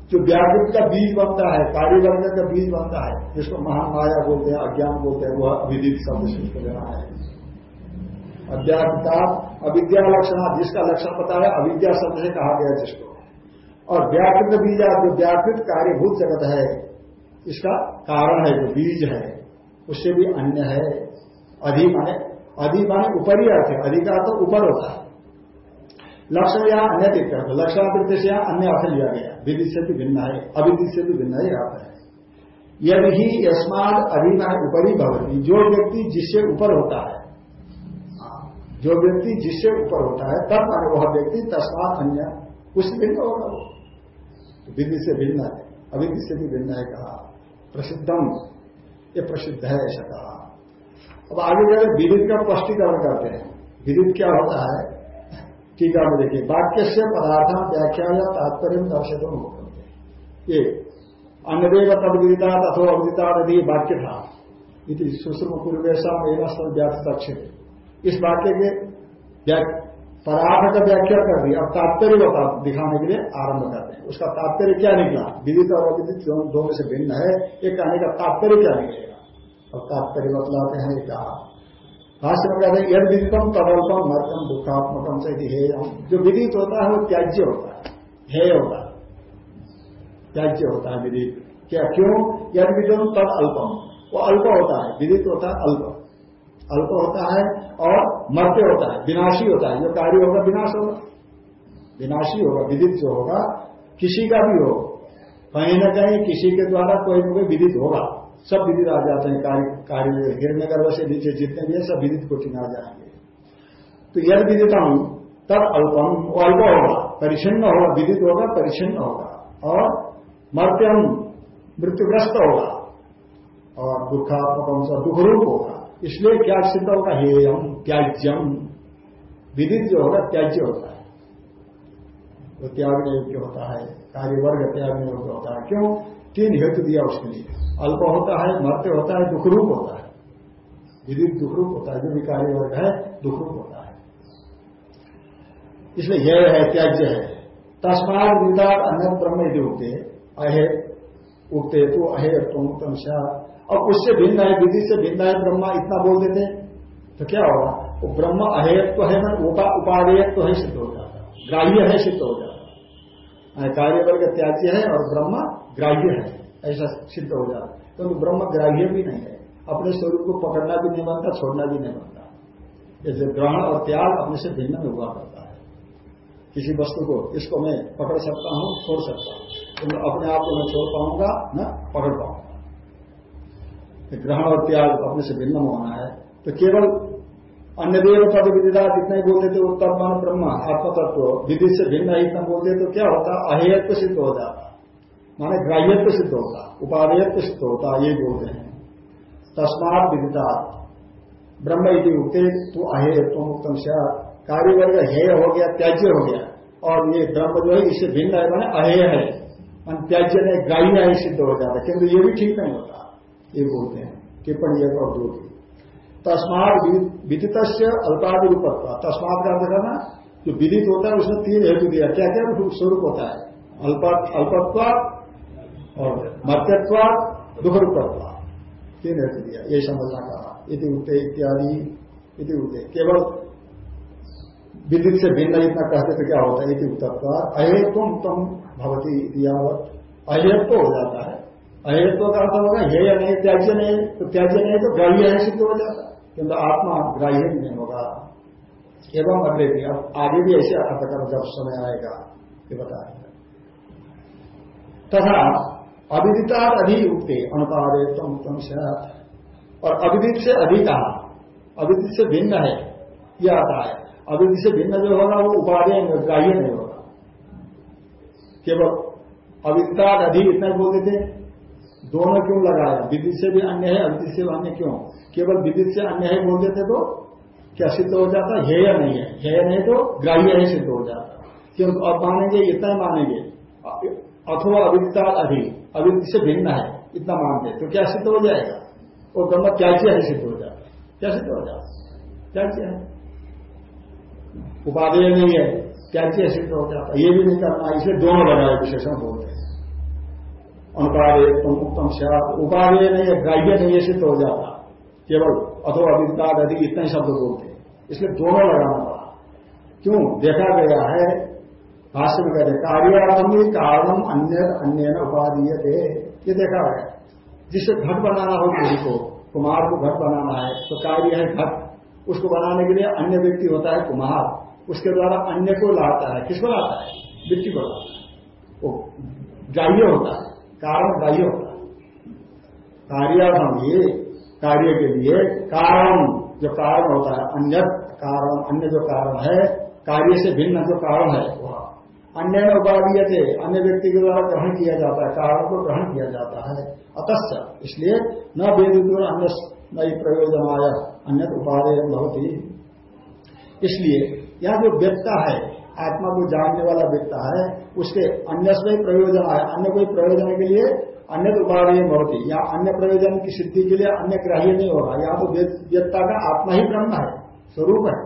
जो व्याकृत का बीज बनता है कार्य वर्ग का बीज बनता है, जिसको महान माया बोलते हैं, अज्ञान बोलते हैं, वह अविदित शब्द उसको लेना है। अव्याकृता अविद्या लक्षण जिसका लक्षण पता है, अविद्या शब्द से कहा गया जिसको। और व्याकृत बीजा, जो व्याकृत कार्यभूत जगत है, इसका कारण है, जो बीज है, उससे भी अन्य है। अधि माने अधि माने ऊपरी अर्थ है अधिकार तो ऊपर होता है। लक्षण यहाँ अन्य दिख है लक्षणावृत्ति से यहाँ अन्य अर्थ लिया गया। विधि से भी भिन्न है अविधि से भी भिन्न ही अर्थ है। यदि ही यस्माद अभिमान ऊपरी भवती, जो व्यक्ति जिससे ऊपर होता है, जो व्यक्ति जिससे ऊपर होता है तब माने वह व्यक्ति तस्मात अन्य उससे भिन्न होगा। वो विधि से भिन्न है अविधि से भी भिन्न है कहा। प्रसिद्धम ये प्रसिद्ध है ऐसा कहा। अब आगे जाकर विदित का स्पष्टीकरण करते हैं। विदित क्या होता है? टीका में देखिए वाक्य से पदार्थ व्याख्या या तात्पर्य दर्शित होते ये अन्यदेव तद विदिता अथवा अविदिता यदि वाक्य था इति सुश्रुम पूर्वेशा में व्याप्त इस वाक्य के पदार्थ का व्याख्या कर दी अब तात्पर्य बता दिखाने के लिए आरंभ करते हैं। उसका तात्पर्य क्या निकला? विदित और अविदित दोनों से भिन्न है। ये कहने का तात्पर्य क्या निकलेगा? अब तात्पर्य बतलाते हैं ये कहा। भाष्य में कहते हैं यद विदितम तदल्पम मर्तम दुखात्मकम से हेयम जो विदित होता है, वो त्याज्य होता है। हेय होता है। त्याज्य होता है विदित। क्या, क्यों? यद विदितम तद अल्पम वो अल्प होता है। विदित होता है अल्प। अल्प होता है और मर्त्य होता है। विनाशी होता है। जो कार्य होगा, विनाश होगा। विनाशी होगा, विदित जो होगा, किसी का भी हो। कहीं ना कहीं किसी के द्वारा कोई ना कोई विदित होगा। सब विदित आ जाते हैं, कार्य कार्य गिरने गर्भ से नीचे जितने भी है, सब विदित को चिन्ह जाएँगे। तो यद विदिता हूँ तब अल्पम अल्प होगा परिचिन्न होगा विदित होगा परिचिन्न होगा, और मर्त्यम, मृत्युग्रस्त होगा, और दुखात्मक दुखरूप होगा। इसलिए क्या सिद्ध होगा? हेयम, त्याज्यम। विदित जो होगा, त्याज्य होता है। वो तो त्यागने योग्य होता है कार्य वर्ग त्यागने योग्य होता है। क्यों? तीन हेतु दिया उसके लिए। अल्प होता है, मर्त्य होता है, दुखरूप होता है। विदित दुखरूप होता है, जो भी कार्य वर्ग है, दुखरूप होता है। इसलिए यह है, त्याज्य है। तस्मात विदा अन्य ब्रह्म यदि उगते अहे उगते तो अहे तुम और उससे भिन्न है, विधि से भिन्न है ब्रह्मा, इतना बोल देते। तो क्या होगा? वो ब्रह्म अहेयत्व है ना उपादेयत्व है, सिद्ध हो जाता ग्राह्य है, सिद्ध हो जाता कार्य वर्ग त्याज्य है और ब्रह्म ग्राह्य है। ऐसा सिद्ध हो जाता है। क्योंकि तो ब्रह्म ग्राह्य भी नहीं है। अपने स्वरूप को पकड़ना भी नहीं बनता छोड़ना भी नहीं बनता जैसे ग्रहण और त्याग अपने से भिन्न में हुआ करता है। किसी वस्तु को, इसको मैं पकड़ सकता हूँ, छोड़ सकता हूँ। तो अपने आप को मैं छोड़ पाऊँगा, न पकड़ पाऊँगा। ग्रहण और त्याग अपने से भिन्न होना है। तो केवल अन्य देव पद विदिता जितने ही बोलते थे उत्तर मान ब्रह्म, आत्मतत्व। विधि से भिन्न इतना बोलते तो क्या होता? अहेयत्व सिद्ध हो जाता। माने ग्राह्यत्व सिद्ध होता। उपादेयत्व सिद्ध होता, ये बोलते हैं। तस्मात विदिता। ब्रह्म यदि उगते तो अहेयत्व उत्तम से कार्य वर्ग हेय हो गया, त्याज्य हो गया। और ये ब्रह्म जो है, इससे भिन्न है, मैंने अहेय है। त्याज्य नहीं, ग्राह्य सिद्ध हो जाता। किंतु ये भी ठीक नहीं होता। ये बोलते हैं। टिप्पणी एक और दो की तस्मात विदित अल्पादि रूपत्व तस्मात का अर्थ करना जो विदित होता है, उसने तीन हेतु दिया। क्या क्या स्वरूप होता है? अल्पत्व और मर्त्यत्व दुख रूपत्व तीन हेतु दिया। ये समझना कहा। इति उठते इत्यादि, इति केवल विदित से भिन्न इतना कहते तो क्या होता है? इति उत्तर अहेतुम तम भवती अहेत्व हो जाता है। अहेत्व का अर्थ होगा हे या नहीं, त्याज्य नहीं। तो त्याज्य नहीं तो ग्राह्य है हो जाता किंतु आत्मा ग्राह्य नहीं होगा। एवं अगले भी, अब आगे भी ऐसे अर्थ कर जब समय आएगा, ये बताएगा तथा अविदिता अधि उगते अनुपादेतम उत्तम से और अविदित से अधिक कहा अविदित से भिन्न है यह आता है। अविदित से भिन्न जो होगा, वो उपादेय ग्राह्य नहीं होगा। केवल अविदिता अधिक इतना बोल देते दोनों क्यों लगाया विद्युत से भी अन्य है अविद्युत से अन्य क्यों? केवल विद्युत से अन्य है बोल देते तो क्या सिद्ध हो जाता? है या नहीं है। है नहीं तो ग्राह्य है सिद्ध हो जाता। क्यों? अब मानेंगे, इतना मानेंगे। अथवा अविद्यता अधिक अविद्य से भिन्न है, इतना मानते। तो क्या सिद्ध हो जाएगा? वो ब्रह्म त्याज्य है, सिद्ध हो जाता। क्या सिद्ध हो जाता? त्याज्य है। उपादेय नहीं है, त्याज्य सिद्ध हो जाता। ये भी नहीं करना, इसलिए दोनों लगाए, विशेषण बोलते हैं। अनुपादेय तुम उत्तम से उपादेय नहीं है ग्राह्य नहीं है सिद्ध हो जाता। केवल अथो अभिकार अधिक इतना शब्द बोलते हैं। इसलिए दोनों लगाना पड़ा क्यों? देखा गया है, भाष्य में कहते कार्यार्थम ही कारणम अन्य अन्य उपाधीय थे ये देखा गया। जिससे घट बनाना हो किसी को, कुमार को घट बनाना है तो कार्य है घट। उसको बनाने के लिए अन्य व्यक्ति होता है कुमार। उसके द्वारा अन्य को लाता है। किसको लाता है? व्यक्ति को लाता है। वो ग्राह्य होता है। कारण ग्राह्य होता कार्यार्थम ये कार्य के लिए कारण जो कारण होता है, अन्य कारण, अन्य जो कारण है, कार्य से भिन्न जो कारण है, वह। अन्य में उपाधीय थे, अन्य व्यक्ति के द्वारा ग्रहण किया जाता है, कारण को ग्रहण किया जाता है। अतश्च इसलिए न वेदित अन्य नई प्रयोजन आया अन्य उपादेय बहुत ही इसलिए यह जो व्यक्ता है, आत्मा को जानने वाला व्यक्ता है उसके अन्य से प्रयोजन है अन्य कोई प्रयोजन के लिए अन्य उपादेय बहुत या अन्य प्रयोजन की सिद्धि के लिए अन्य ग्राह्य नहीं होगा। या तो व्यक्ता का आत्मा ही ब्रह्म है स्वरूप है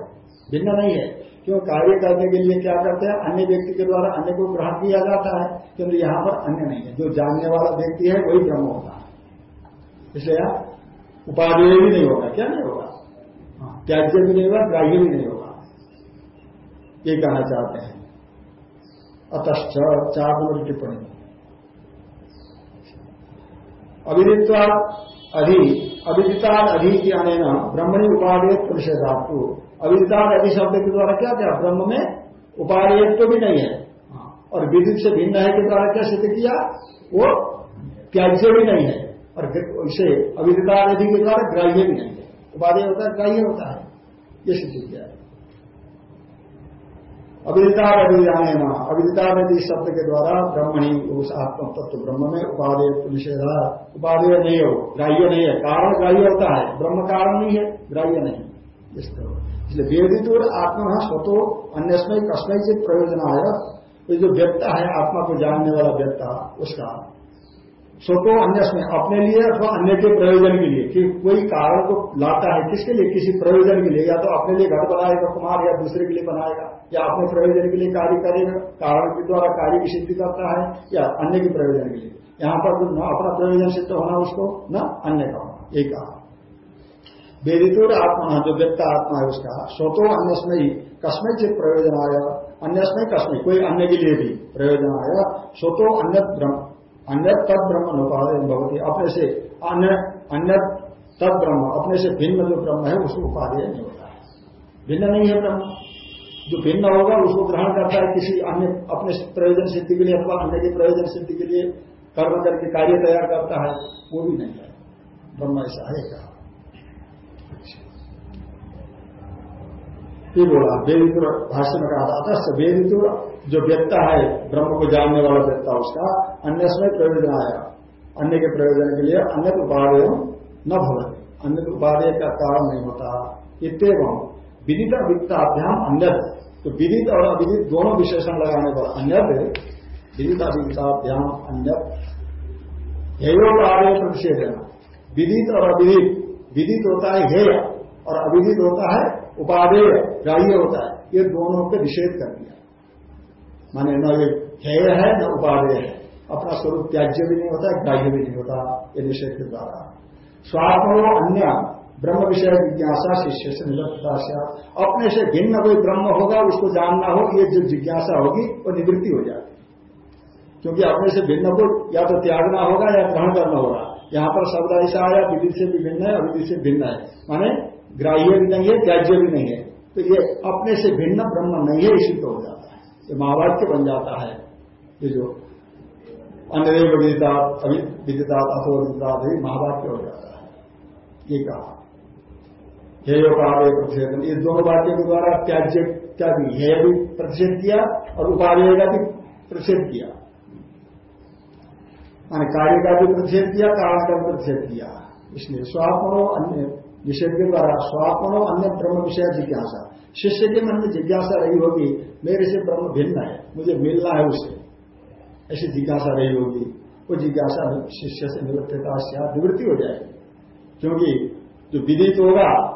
भिन्न नहीं है। क्यों? कार्य करने के लिए क्या करते हैं? अन्य व्यक्ति के द्वारा अन्य को ग्रहण किया जाता है क्योंकि यहाँ पर अन्य नहीं है। जो जानने वाला व्यक्ति है वही ब्रह्म होता है। इसलिए उपादेय भी नहीं होगा। क्या नहीं होगा? हाँ, त्याज्य भी नहीं होगा ग्राह्य भी नहीं होगा। ये कहना चाहते हैं। अतश्च चार नंबर टिप्पणी अविदित्वा अधि अविदिता अधि की आने ब्रह्मणी उपादेय प्रतिषेधातु अविदिता अधि शब्द के द्वारा क्या क्या ब्रह्म में उपादेय तो भी नहीं है। और विदित से भिन्न है के द्वारा क्या सिद्ध किया? वो त्याज्य भी नहीं है। और इसे अविदिता अधि के द्वारा ग्राह्य भी नहीं है। उपादेय होता है, ग्राह्य होता है। ये सिद्ध किया है। अविदिता नदी जाने ना अविदिता नदी शब्द के द्वारा ब्रह्म ही उस आत्म तत्व ब्रह्म में उपाधेय निषेधा उपाधेय नहीं हो, ग्राह्य नहीं है। कारण ग्राह्य होता है, ब्रह्म कारण नहीं है, ग्राह्य नहीं इस तरह। इसलिए वेदित और आत्मा स्वतो अन्यस्मय कस्मय से प्रयोजन आया जो व्यक्ता है, आत्मा को जानने वाला व्यक्ता, उसका स्वतो अन्य में अपने लिए अथवा अन्य के प्रयोजन के लिए, कि कोई कारण को लाता है किसके लिए? किसी प्रयोजन के लिए, या तो अपने लिए घर बनाएगा, कुमार, या दूसरे के लिए बनाएगा, या अपने प्रयोजन के लिए कार्य करेगा, कारण के द्वारा कार्य की सिद्धि करता है, या अन्य के प्रयोजन के लिए। यहाँ पर तो न अपना प्रयोजन सिद्ध होना उसको, न अन्य का होना, एक कहा वेदितुर आत्मा, जो व्यक्त आत्मा है उसका स्वतो अन्य ही कस्मय चित प्रयोजन आया अन्य कस्मय कोई अन्य के लिए भी प्रयोजन आया स्वतो अन्य अन्य तद ब्रह्म उपादन भवती। अपने से अन्य अन्य तद ब्रह्म अपने से भिन्न जो ब्रह्म है, उसको उपादेय नहीं होता। है भिन्न नहीं है ब्रह्म। जो भिन्न होगा, उसको ग्रहण करता है किसी अन्य, अपने प्रयोजन सिद्धि के लिए अथवा अन्य के प्रयोजन सिद्धि के लिए कर्म करके कार्य तैयार करता है, वो भी नहीं है। ब्रह्म ऐसा है क्या? ये बोला वेदितुर भाष्य में कहा था, अतः वेदितुर जो व्यक्ता है, ब्रह्म को जानने वाला व्यक्ता उसका अन्य समय प्रयोजन आया। अन्य के प्रयोजन के लिए अन्य उपादेय न भवती। अन्य उपादेय का कारण नहीं होता। इतम विदित अभियुक्ताभ्याम अन्य तो विदित और अविदित दोनों विशेषण लगाने पर अन्य विदित अभियुक्ताभ्याम अन्य हेयोपादेय प्रतिषेध विदित और अविदित। विदित होता है हेय और अविदित होता है उपादेय ग्राह्य होता है। ये दोनों के निषेध कर दिया। माने न ये हेय है, न उपादेय है। अपना स्वरूप त्याज्य भी नहीं होता ग्राह्य भी नहीं होता, ये निषेध के द्वारा। स्वात्म अन्य, ब्रह्म विषय जिज्ञासा, शिष्य से से। अपने से भिन्न कोई ब्रह्म होगा, उसको जानना हो ये जो जिज्ञासा होगी, वो निवृत्ति हो जाती क्योंकि अपने से भिन्न को या तो त्यागना होगा, या ग्रहण करना होगा। यहाँ पर शब्द ऐसा आया विधि से भी भिन्न है अविधि से भिन्न है। माने ग्राह्य भी नहीं है, त्याज्य भी नहीं है। तो ये अपने से भिन्न ब्रह्म नहीं है तो हो जाता है। ये महावाक्य बन जाता है। ये जो अन्य विदिता विदिता अथो विदिता भी महावाक्य हो जाता है। ये कहा। हे उपादेय प्रतिषेधन। ये दोनों वाक्यों के द्वारा त्याज्य क्या भी हे भी प्रतिषेध किया और उपादेय का भी प्रतिषेध किया। मान कार्य का भी प्रतिषेध किया, कारण का भी प्रतिषेध किया। इसलिए स्वात्मनो अन्य निषेध के द्वारा स्वात्मनो अन्य ब्रह्म विषय जिज्ञासा। शिष्य के मन में जिज्ञासा रही होगी, मेरे से ब्रह्म भिन्न है, मुझे मिलना है उसे। ऐसी जिज्ञासा रही होगी, वो जिज्ञासा शिष्य से निवृत्तता निवृत्ति हो जाएगी। क्योंकि जो विदित होगा,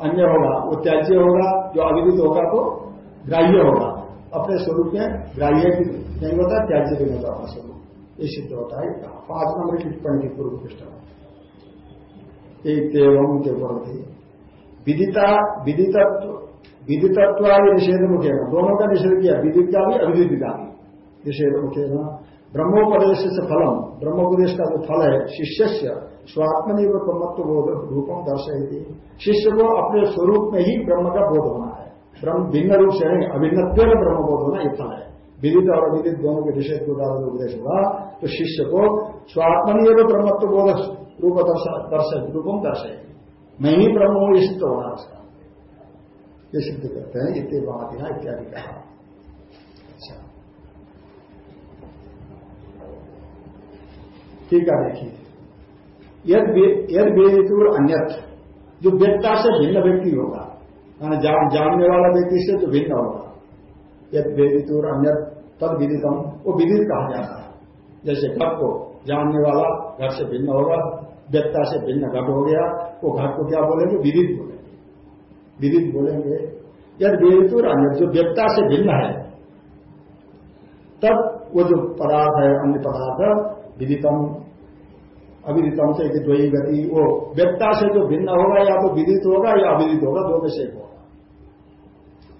अन्य होगा, वो त्याज्य होगा, जो अविदित होगा तो ग्राह्य होगा। अपने स्वरूप में ग्राह्य भी नहीं होता, त्याज्य भी नहीं होता अपना स्वरूप ये सिद्ध होता है पाँच नंबर की टिप्पणी की पूर्व पृष्ठ एक ऊपर थी विदिता, विदितत्व विदितत्व आदि निषेध मुखे दोनों का निषेध किया विदित का भी अविदित का भी निषेध मुखे ब्रह्मोपदेश से फलम ब्रह्मोपदेश का जो फल है शिष्य से स्वात्मनिव ब्रह्मत्व बोध रूपम दर्शयती। शिष्य को अपने स्वरूप में ही ब्रह्म का बोध होना है। ब्रह्म भिन्न रूप से नहीं अभिन्नत्व ब्रह्म बोध होना ये फल है। विदित और अविदित दोनों के निषेध को द्वारा उपदेश हुआ तो शिष्य को स्वात्मनिव ब्रह्मत्व बोध रूप दर्शक रूपम दर्शयती मैं ही ब्रह्म हूँ ये सिद्ध होना उसका। ये सिद्ध करते हैं इतने बात इत्यादि कहा। अच्छा। ठीक है देखिए। यद अन्यत जो व्यक्ता से भिन्न व्यक्ति होगा जान, जानने वाला व्यक्ति से जो भिन्न होगा। यद वेदितुर अन्यत तद विदितम वो विदित कहा जाता है। जैसे घट को जानने वाला घर से भिन्न होगा व्यक्ता से भिन्न घट हो गया, वो घट को क्या बोलेंगे? विदित बोलेंगे। विदित बोलेंगे। यद वेदितुर अन्य जो व्यक्ता से भिन्न है, तब वो जो पदार्थ है, अन्य पदार्थ, विदितम, अविदितम से द्वयी गति, वो व्यक्ता से जो भिन्न होगा, या तो विदित होगा, या अविदित होगा, दो में से एक होगा।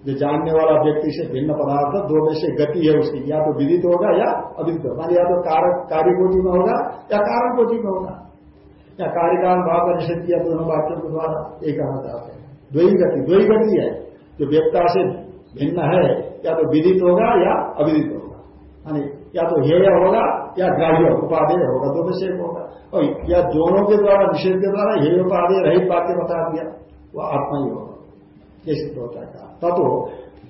जो जानने वाला व्यक्ति से भिन्न पदार्थ, दो में से गति है उसकी, या तो विदित होगा, या अविदित होगा, या तो कारक कार्य कोटि में होगा, या कारण कोटि में होगा। या कार्यकाल भाव का निषेध किया दोनों वाक्यों के द्वारा एक कहना चाहते हैं। द्वयी गति द्वयी गति है। जो व्यक्ता से भिन्न है, या तो विदित होगा या अविदित होगा। यानी या तो हेय होगा या ग्राह्य उपाधेय होगा दो में से होगा। और या दोनों के द्वारा निषेध के द्वारा हेय उपाधेय रहित वाक्य बता दिया वो आत्मा ही होगा। ये सिद्ध होता है ततो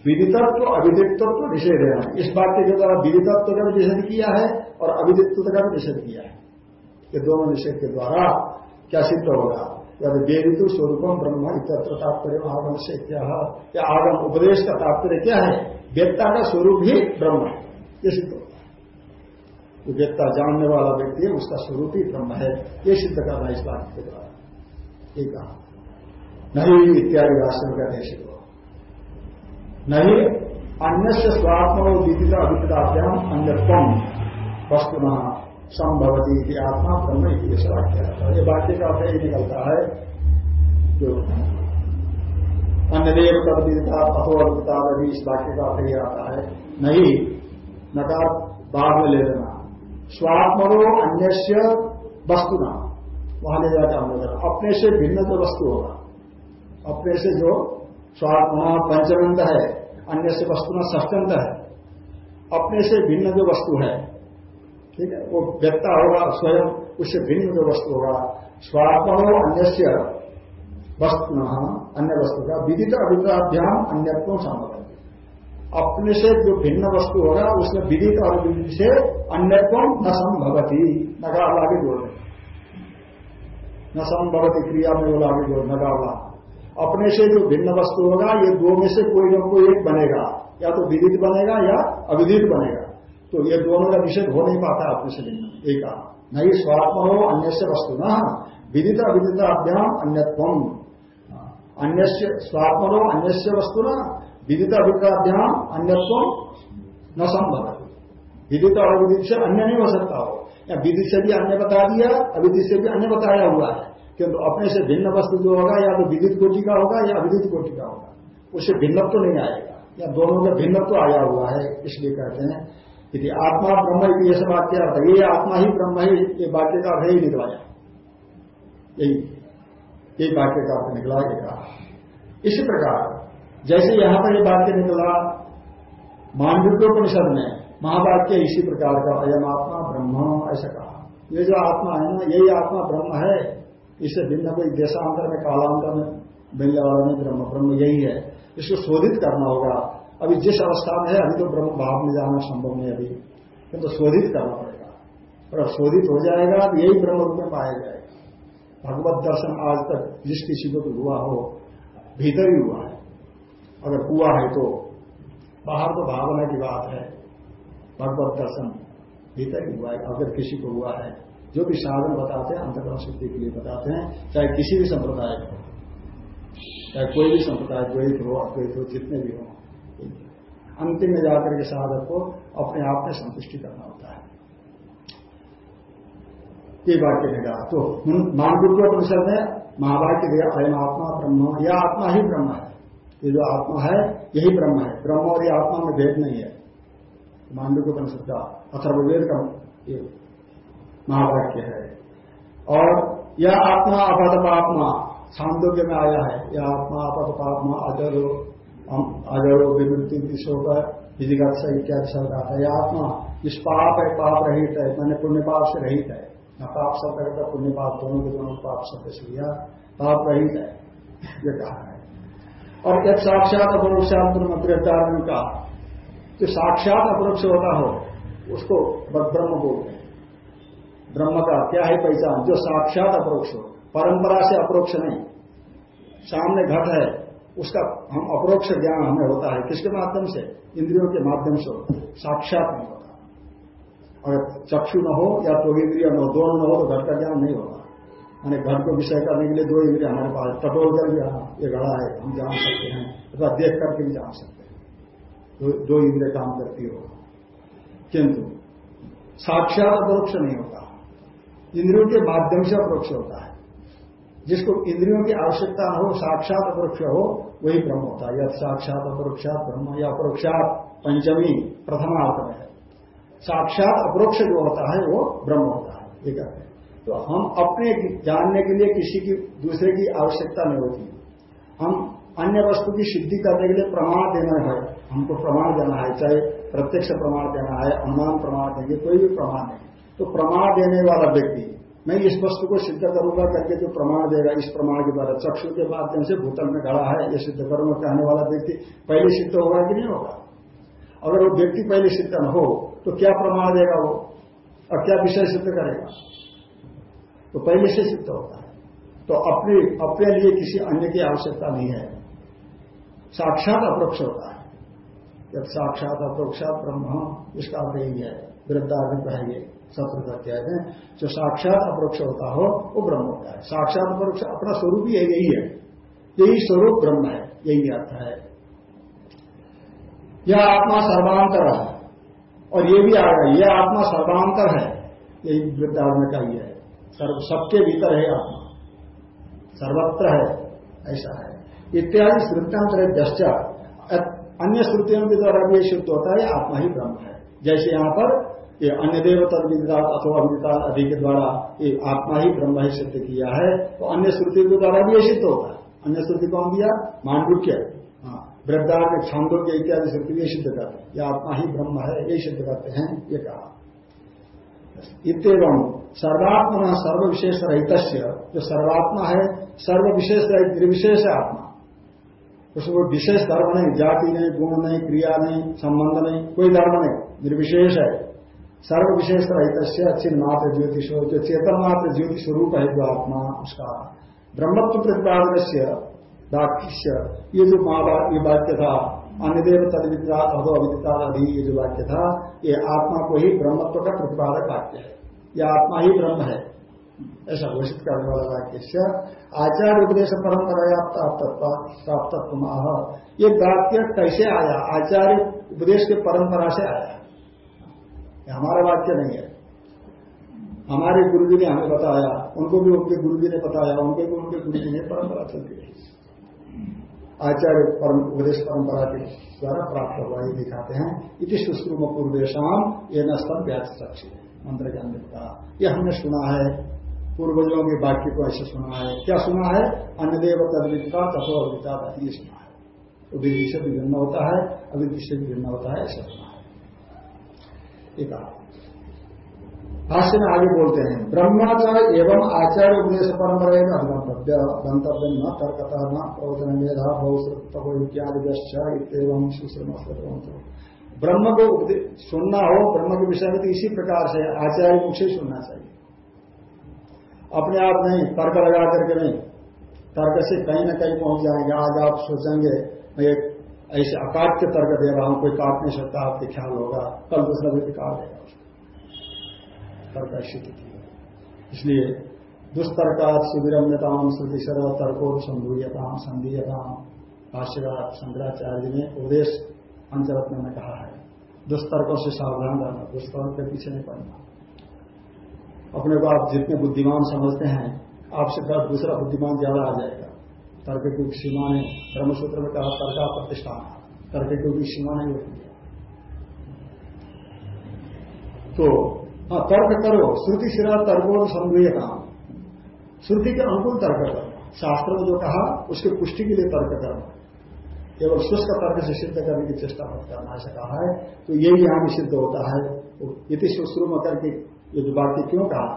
विदितत्व अविदित्व तो निषेध है। इस वाक्य के द्वारा विदितत्व का भी निषेध किया है और अविदित्व का भी निषेध किया है। ये दोनों निषेध के द्वारा क्या सिद्ध होगा? यदि वेदितु स्वरूपम ब्रह्म इतर तात्पर्य आगम से क्या या आगम उपदेश का तात्पर्य क्या है? व्यक्ता का स्वरूप ही ब्रह्म है। ये सिद्ध जो व्यक्ता जानने वाला व्यक्ति है, उसका स्वरूप ही ब्रह्म है। ये सिद्ध करना इस बात के द्वारा। ये कहा। नहीं इत्यादि राष्ट्र का देश को नहीं अन्य स्वात्म विदित अभिताभ्याम अन्यत्म वस्तुना संभवती थी आत्मा ब्रह्म इस वाक्य ये वाक्य का अर्थ ही निकलता है। जो अन्य देव तदविदता अथो अद्विता इस वाक्य का अर्थ ही आता है। नहीं नकार बाद में ले लेना। स्वात्मनो अन्य वस्तु ना वहाँ ले जाकर हम लोग अपने से भिन्न जो वस्तु होगा। अपने से जो स्वात्मा पंचमंत है, अन्य से वस्तु ना सष्टंत है। अपने से भिन्न जो वस्तु है ठीक है? वो व्यक्ता होगा, स्वयं उससे भिन्न जो वस्तु होगा। स्वात्मनो अन्य वस्तु अन्य वस्तु का विदित अभिप्राभ्याम अन्यत्व संभव अपने से जो भिन्न वस्तु होगा, उसमें विदित और विदित से अन्यत्व न संभवती। नगावला आगे जोड़ न संभवती क्रिया में बोला आगे जोड़ नगावला। अपने से जो भिन्न वस्तु होगा, ये दो में से कोई न कोई एक बनेगा। या तो विदित बनेगा या अविदित बनेगा। तो ये दोनों का निषेध हो नहीं पाता अपने से भिन्न एक नहीं स्वात्म हो अन्य से वस्तु न विदित अविदित अभ्याम अन्यत्व अन्य स्वात्म हो अन्य वस्तु न विदित अभिप्राध्याम अन्यत्व न संभव विदित और विदित से अन्य नहीं हो सकता हो। या विदित से भी अन्य बता दिया अविदित से भी अन्य बताया हुआ है। किंतु अपने से भिन्न वस्तु जो होगा, या तो विदित कोटि का होगा, या अविदित कोटि का होगा। उससे भिन्नत्व नहीं आएगा। या दोनों में भिन्नत्व आया हुआ है, इसलिए कहते हैं यदि आत्मा ब्रह्म ये सब वाक्य अर्थ, ये आत्मा ही ब्रह्म ही, ये वाक्य का अर्थ ही निकलाया यही। यही वाक्य का अर्थ निकला ये कहा। इसी प्रकार, जैसे यहाँ पर ये वाक्य निकला मांडव्योपनिषद में, महावाक्य इसी प्रकार का, अयम आत्मा ब्रह्म, ऐसा कहा। ये जो आत्मा है ना, यही आत्मा ब्रह्म है इससे भिन्न कोई देशांतर में, कालांतर में मिलने वाला ब्रह्म ब्रह्म यही है। इसको शोधित करना होगा। अभी जिस अवस्था में है, अभी तो ब्रह्म भाव में जाना संभव नहीं अभी। किंतु तो शोधित करना पड़ेगा। और शोधित हो जाएगा तो यही ब्रह्म रूप में पाया जाएगा। भगवत दर्शन आज तक जिस किसी को तो हुआ हो, भीतर ही हुआ है। अगर हुआ है तो। बाहर तो भावना की बात है। भगवत दर्शन भीतर ही हुआ है। अगर किसी को हुआ है, जो भी साधन बताते हैं अंतर्गत शुद्धि के लिए बताते हैं, चाहे किसी भी संप्रदाय को। चाहे कोई भी संप्रदाय, द्वैत हो, अद्वैत हो, जितने भी हो। अंतिम में जाकर के साधक को अपने आप में संतुष्टि करना होता है। ये वाक्य ने कहा तो मानवीय परिषद में महावाक्य दिया अयम आत्मा ब्रह्म, यह आत्मा ही ब्रह्म है। ये जो आत्मा है, यही ब्रह्म है। ब्रह्म और ये आत्मा में भेद नहीं है। मांडव्य परिषद का का ये महावाक्य है। और यह आत्मा अपद अपतपात्मा छांदोग्य में आया है। यह आत्मा अपतपात्मा अजरो अजरो विवृत्ति शोक विधिगत से इत्यादि शब्द आता है? आत्मा इस पाप है, पाप रहित है, मैंने पुण्य पाप से रहित है। न पाप शब्द करता पुण्य पाप दोनों के दोनों पाप शब्द से लिया पाप रहित है। ये कहा है। और एक साक्षात अपरोक्षात ब्रह्म का, जो साक्षात अपरोक्ष होता हो, उसको ब्रह्म बोलते हैं। ब्रह्म का क्या है पहचान? जो साक्षात अपरोक्ष हो, परंपरा से अपरोक्ष नहीं। सामने घट है उसका हम अप्रोक्ष ज्ञान हमें होता है। किसके माध्यम से? इंद्रियों के माध्यम से साक्षात नहीं होता अगर चक्षु न हो या तो इंद्रिय न हो दोनों न हो तो घर का ज्ञान नहीं होगा। मैंने घर को विषय करने के लिए दो इंद्रिय हमारे पास टटोल कर भी ये घड़ा है हम जान सकते हैं। अथवा देख करके भी जान सकते हैं। दो, दो इंद्रिय काम करती हो। किंतु साक्षात अपरोक्ष नहीं होता। इंद्रियों के माध्यम से अपरोक्ष होता है। जिसको इंद्रियों की आवश्यकता हो, साक्षात अपरोक्ष हो, वही ब्रह्म होता है। यह साक्षात अपरोक्षात ब्रह्म या अपरोक्षात पंचमी प्रथमार्थ में है। साक्षात अपरोक्ष जो होता है, वो ब्रह्म होता है। ये कहते हैं। तो हम अपने जानने के लिए किसी की, दूसरे की आवश्यकता नहीं होती। हम अन्य वस्तु की सिद्धि करने के लिए प्रमाण देना है। हमको प्रमाण देना है, चाहे प्रत्यक्ष प्रमाण देना है, अनुमान प्रमाण देंगे, कोई भी प्रमाण नहीं। तो प्रमाण देने वाला व्यक्ति मैं इस वस्तु को सिद्ध करूँगा करके जो प्रमाण देगा, इस प्रमाण के द्वारा चक्षु के माध्यम से भूतल में गड़ा है, ये सिद्ध करूँगा कहने वाला व्यक्ति पहले सिद्ध होगा कि नहीं होगा? अगर वो व्यक्ति पहले सिद्ध न हो तो क्या प्रमाण देगा वो? और क्या विषय सिद्ध करेगा? तो पहले से सिद्ध होता है। तो अपने अपने लिए किसी अन्य की आवश्यकता नहीं है। साक्षात अप्रोक्ष होता है। जब साक्षात अप्रोक्षात ब्रह्म, इसका अर्थ यही है। वृद्धार्थ कहेंगे। सत्र अध्याय में जो साक्षात अपरोक्ष होता हो, वो ब्रह्म होता है। साक्षात अपरोक्ष अपना स्वरूप ही है यही है। यही स्वरूप ब्रह्म है, यही अर्थ है। यह आत्मा सर्वांतर है। और ये भी आ रहा है यह आत्मा सर्वांतर है। यही वृद्धारण का ही है। सर्व, सबके भीतर है आत्मा। सर्वत्र है, ऐसा है। इत्यादि श्रुत्यांतर दश्चा अन्य श्रुतियों के द्वारा भी सिद्ध होता है, आत्मा ही ब्रह्म है। जैसे यहाँ पर ये अन्य देव तद अथवा अविदिता अधिक के द्वारा ये आत्मा ही ब्रह्म ही सिद्ध किया है तो अन्य श्रुति के द्वारा भी ये सिद्ध होता है। अन्य श्रुति कौन दिया मांडुक्य। हाँ वृद्धार के छांदोग्य इत्यादि श्रुति ये सिद्ध करते हैं। ये आत्मा ही ब्रह्म है, ये सिद्ध करते हैं, ये कहा। इतम सर्वात्मा सर्व विशेष रहित जो सर्वात्मा है सर्व विशेष रहित निर्विशेष आत्मा। उसको विशेष धर्म नहीं, जाति नहीं, गुण नहीं, क्रिया नहीं, संबंध नहीं, कोई धर्म नहीं, निर्विशेष है। सर्व विशेष रहित चिन्ह मात्र ज्योतिष जो चेतन मात्र ज्योतिष स्वरूप है जो आत्मा उसका ब्रह्मत्व प्रतिपादन से वाक्य ये जो ये वाक्य था अन्यदेव तदविद्या अधो अविदिता अधि ये जो वाक्य था ये आत्मा को ही ब्रह्मत्व का प्रतिपादक वाक्य है। यह आत्मा ही ब्रह्म है। ऐसा घोषित करने वाला वाक्य से आचार्य उपदेश परंपरा प्राप्त माह ये वाक्य कैसे आया? आचार्य उपदेश के परंपरा से आया। हमारा वाक्य नहीं है। हमारे गुरु जी ने हमें बताया, उनको भी उनके गुरु जी ने बताया, उनके भी उनके गुरु जी ने परंपरा चलती है आचार्य परम, उपदेश परंपरा के द्वारा प्राप्त हुआ ये दिखाते हैं। इति सुश्रुम पूर्वेशम ये नस्तम व्यास साक्षी। मंत्र के अंदर कहा यह हमने सुना है, पूर्वजों के वाक्य को ऐसे सुना है। क्या सुना है? अन्य देव तदविदता तथो अविता सुना है। तो विधि से विभिन्न होता है अविधि से विभिन्न होता है, ऐसा सुना है। भाष्य में आगे बोलते हैं, ब्रह्माचार्य एवं आचार्य उपदेश परंपरा में अभिगंतव्य गंतव्य न तर्कता न प्रवचन मेधा बहु इत्यादि सुश्रम ब्रह्म को सुनना हो, ब्रह्म के विषय में तो इसी प्रकार से आचार्य मुख से सुनना चाहिए। अपने आप नहीं, तर्क लगा करके नहीं, तर्क से कहीं ना कहीं पहुँच जाएँगे, आज आप सोचेंगे, मैं एक ऐसे अकाट्य तर्क दे रहा हूँ, कोई काट नहीं सकता, आपके ख्याल होगा। कल दूसरा व्यक्ति काट देगा उसको। तर्क स्थिति इसलिए दुष्तर्कात शिविरम्यताम श्रुतिशर तर्को संधूयताम। संधीयताम भाष्यकार शंकराचार्य ने उपदेश पंचरत्न में कहा है, दुष्तर्कों से सावधान रहना, दुष्तर्क के पीछे नहीं पड़ना। अपने को आप जितने बुद्धिमान समझते हैं, आपसे दूसरा बुद्धिमान ज़्यादा आ जाएगा। तर्क की सीमा ने ब्रह्मसूत्र में कहा, तर्का प्रतिष्ठान। तर्क की सीमा नहीं होती है। तो हाँ तर्क करो। श्रुति सिरा तर्को संग्रह काम श्रुति के अनुकूल तर्क करो। शास्त्र में जो कहा, उसके पुष्टि के लिए तर्क करना केवल शुष्क तर्क से सिद्ध करने की चेष्टा मत करना, ऐसा कहा है। तो यही यहाँ सिद्ध होता है। इति सुश्रू में करके ये जो क्यों कहा?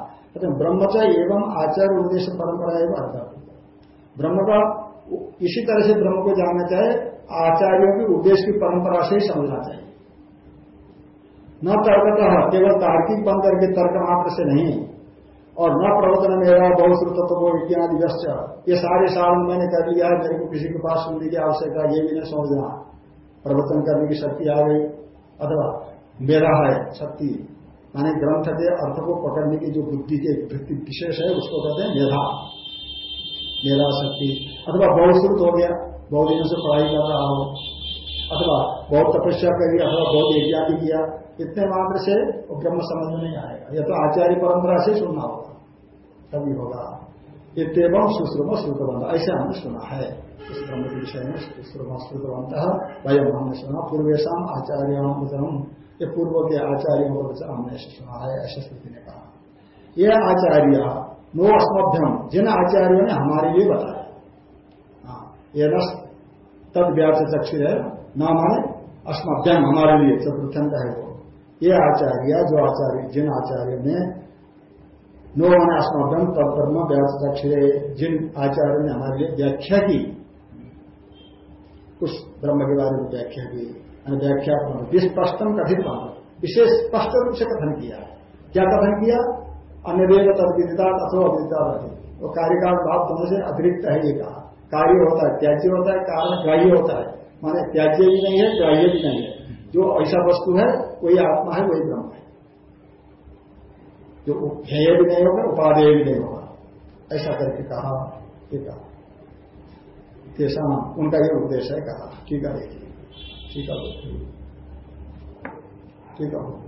ब्रह्मचर्य एवं आचार्य उद्देश्य परंपरा एवं अर्थ ब्रह्म का इसी तरह से ब्रह्म को जानना चाहे, आचार्यों की उपदेश की परंपरा से ही समझना चाहिए। न तर्कतः, केवल तार्किक बन करके तर्क मात्र से नहीं, और न प्रवचन मेरा बहुत तत्व विज्ञान व्यस्त। ये सारे साल मैंने कर लिया है, मेरे को किसी के पास सुनने की आवश्यकता, ये भी नहीं समझना। प्रवचन करने की शक्ति आ गई, अथवा मेरा है, शक्ति। माने ग्रंथ के अर्थ को पकड़ने की जो बुद्धि के विशेष है, उसको कहते हैं मेधा। मेरा शक्ति अथवा बहुत श्रुत हो गया बहुत दिनों से पढ़ाई कर रहा हो अथवा बहुत तपस्या करी अथवा बहुत यज्ञा भी किया इतने मात्र से वो ब्रह्म समझ में नहीं आएगा यह तो आचार्य परंपरा से सुनना होगा तभी होगा इतम सुश्रुम श्रुतवंत ऐसे हमने सुना है इस ब्रह्म के विषय में सुश्रुम श्रुतवंत वयम हमने सुना पूर्वेशम आचार्य ये पूर्व के आचार्यों को हमने सुना है ऐसे स्थिति ने कहा यह आचार्य नो अस्मभ्यम जिन आचार्यों ने हमारे लिए बताया। हाँ, तद व्यास चक्षु है न माने अस्मभ्यम हमारे लिए चतुर्थन है वो। ये आचार्य जो आचार्य जिन आचार्य ने नो माने अस्मभ्यम तत्म व्याख्या जिन आचार्य ने हमारे लिए व्याख्या की उस ब्रह्म के बारे में व्याख्या की व्याख्या विस्पष्टम कथित विशेष स्पष्ट रूप से कथन किया। क्या कथन किया? अन्य देव तदविदिता अथवा अविदिता वो कार्यकाल भाव दोनों से अतिरिक्त है ये कहा। कार्य होता है, त्याज्य होता है, कारण ग्राह्य होता है। माने त्याज्य भी नहीं है, ग्राह्य भी नहीं है। जो ऐसा वस्तु है, वही आत्मा है, वही ब्रह्म है। जो हेय भी नहीं होगा उपाधेय भी नहीं होगा। ऐसा करके कहा, ये कहा। कैसा उनका ये उपदेश है, कहा। ठीक है। ठीक है ठीक है।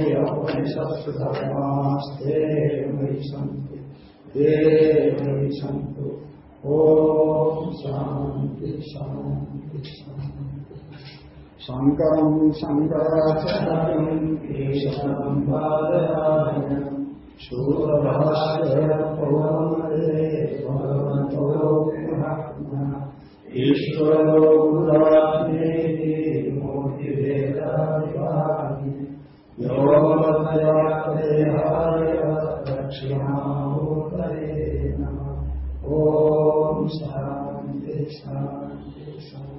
सत्सुधर्मास्ते मयि सन्तु ते मयि सन्तु ॐ शान्ति शान्ति शङ्करम् शङ्कराचार्यम् केशवम् बालरायणम् शूरभाष्य ईश्वरो गुरात्मे मूर्तिभेदादिवाः दक्षिणामूर्तये ओ शांति शांति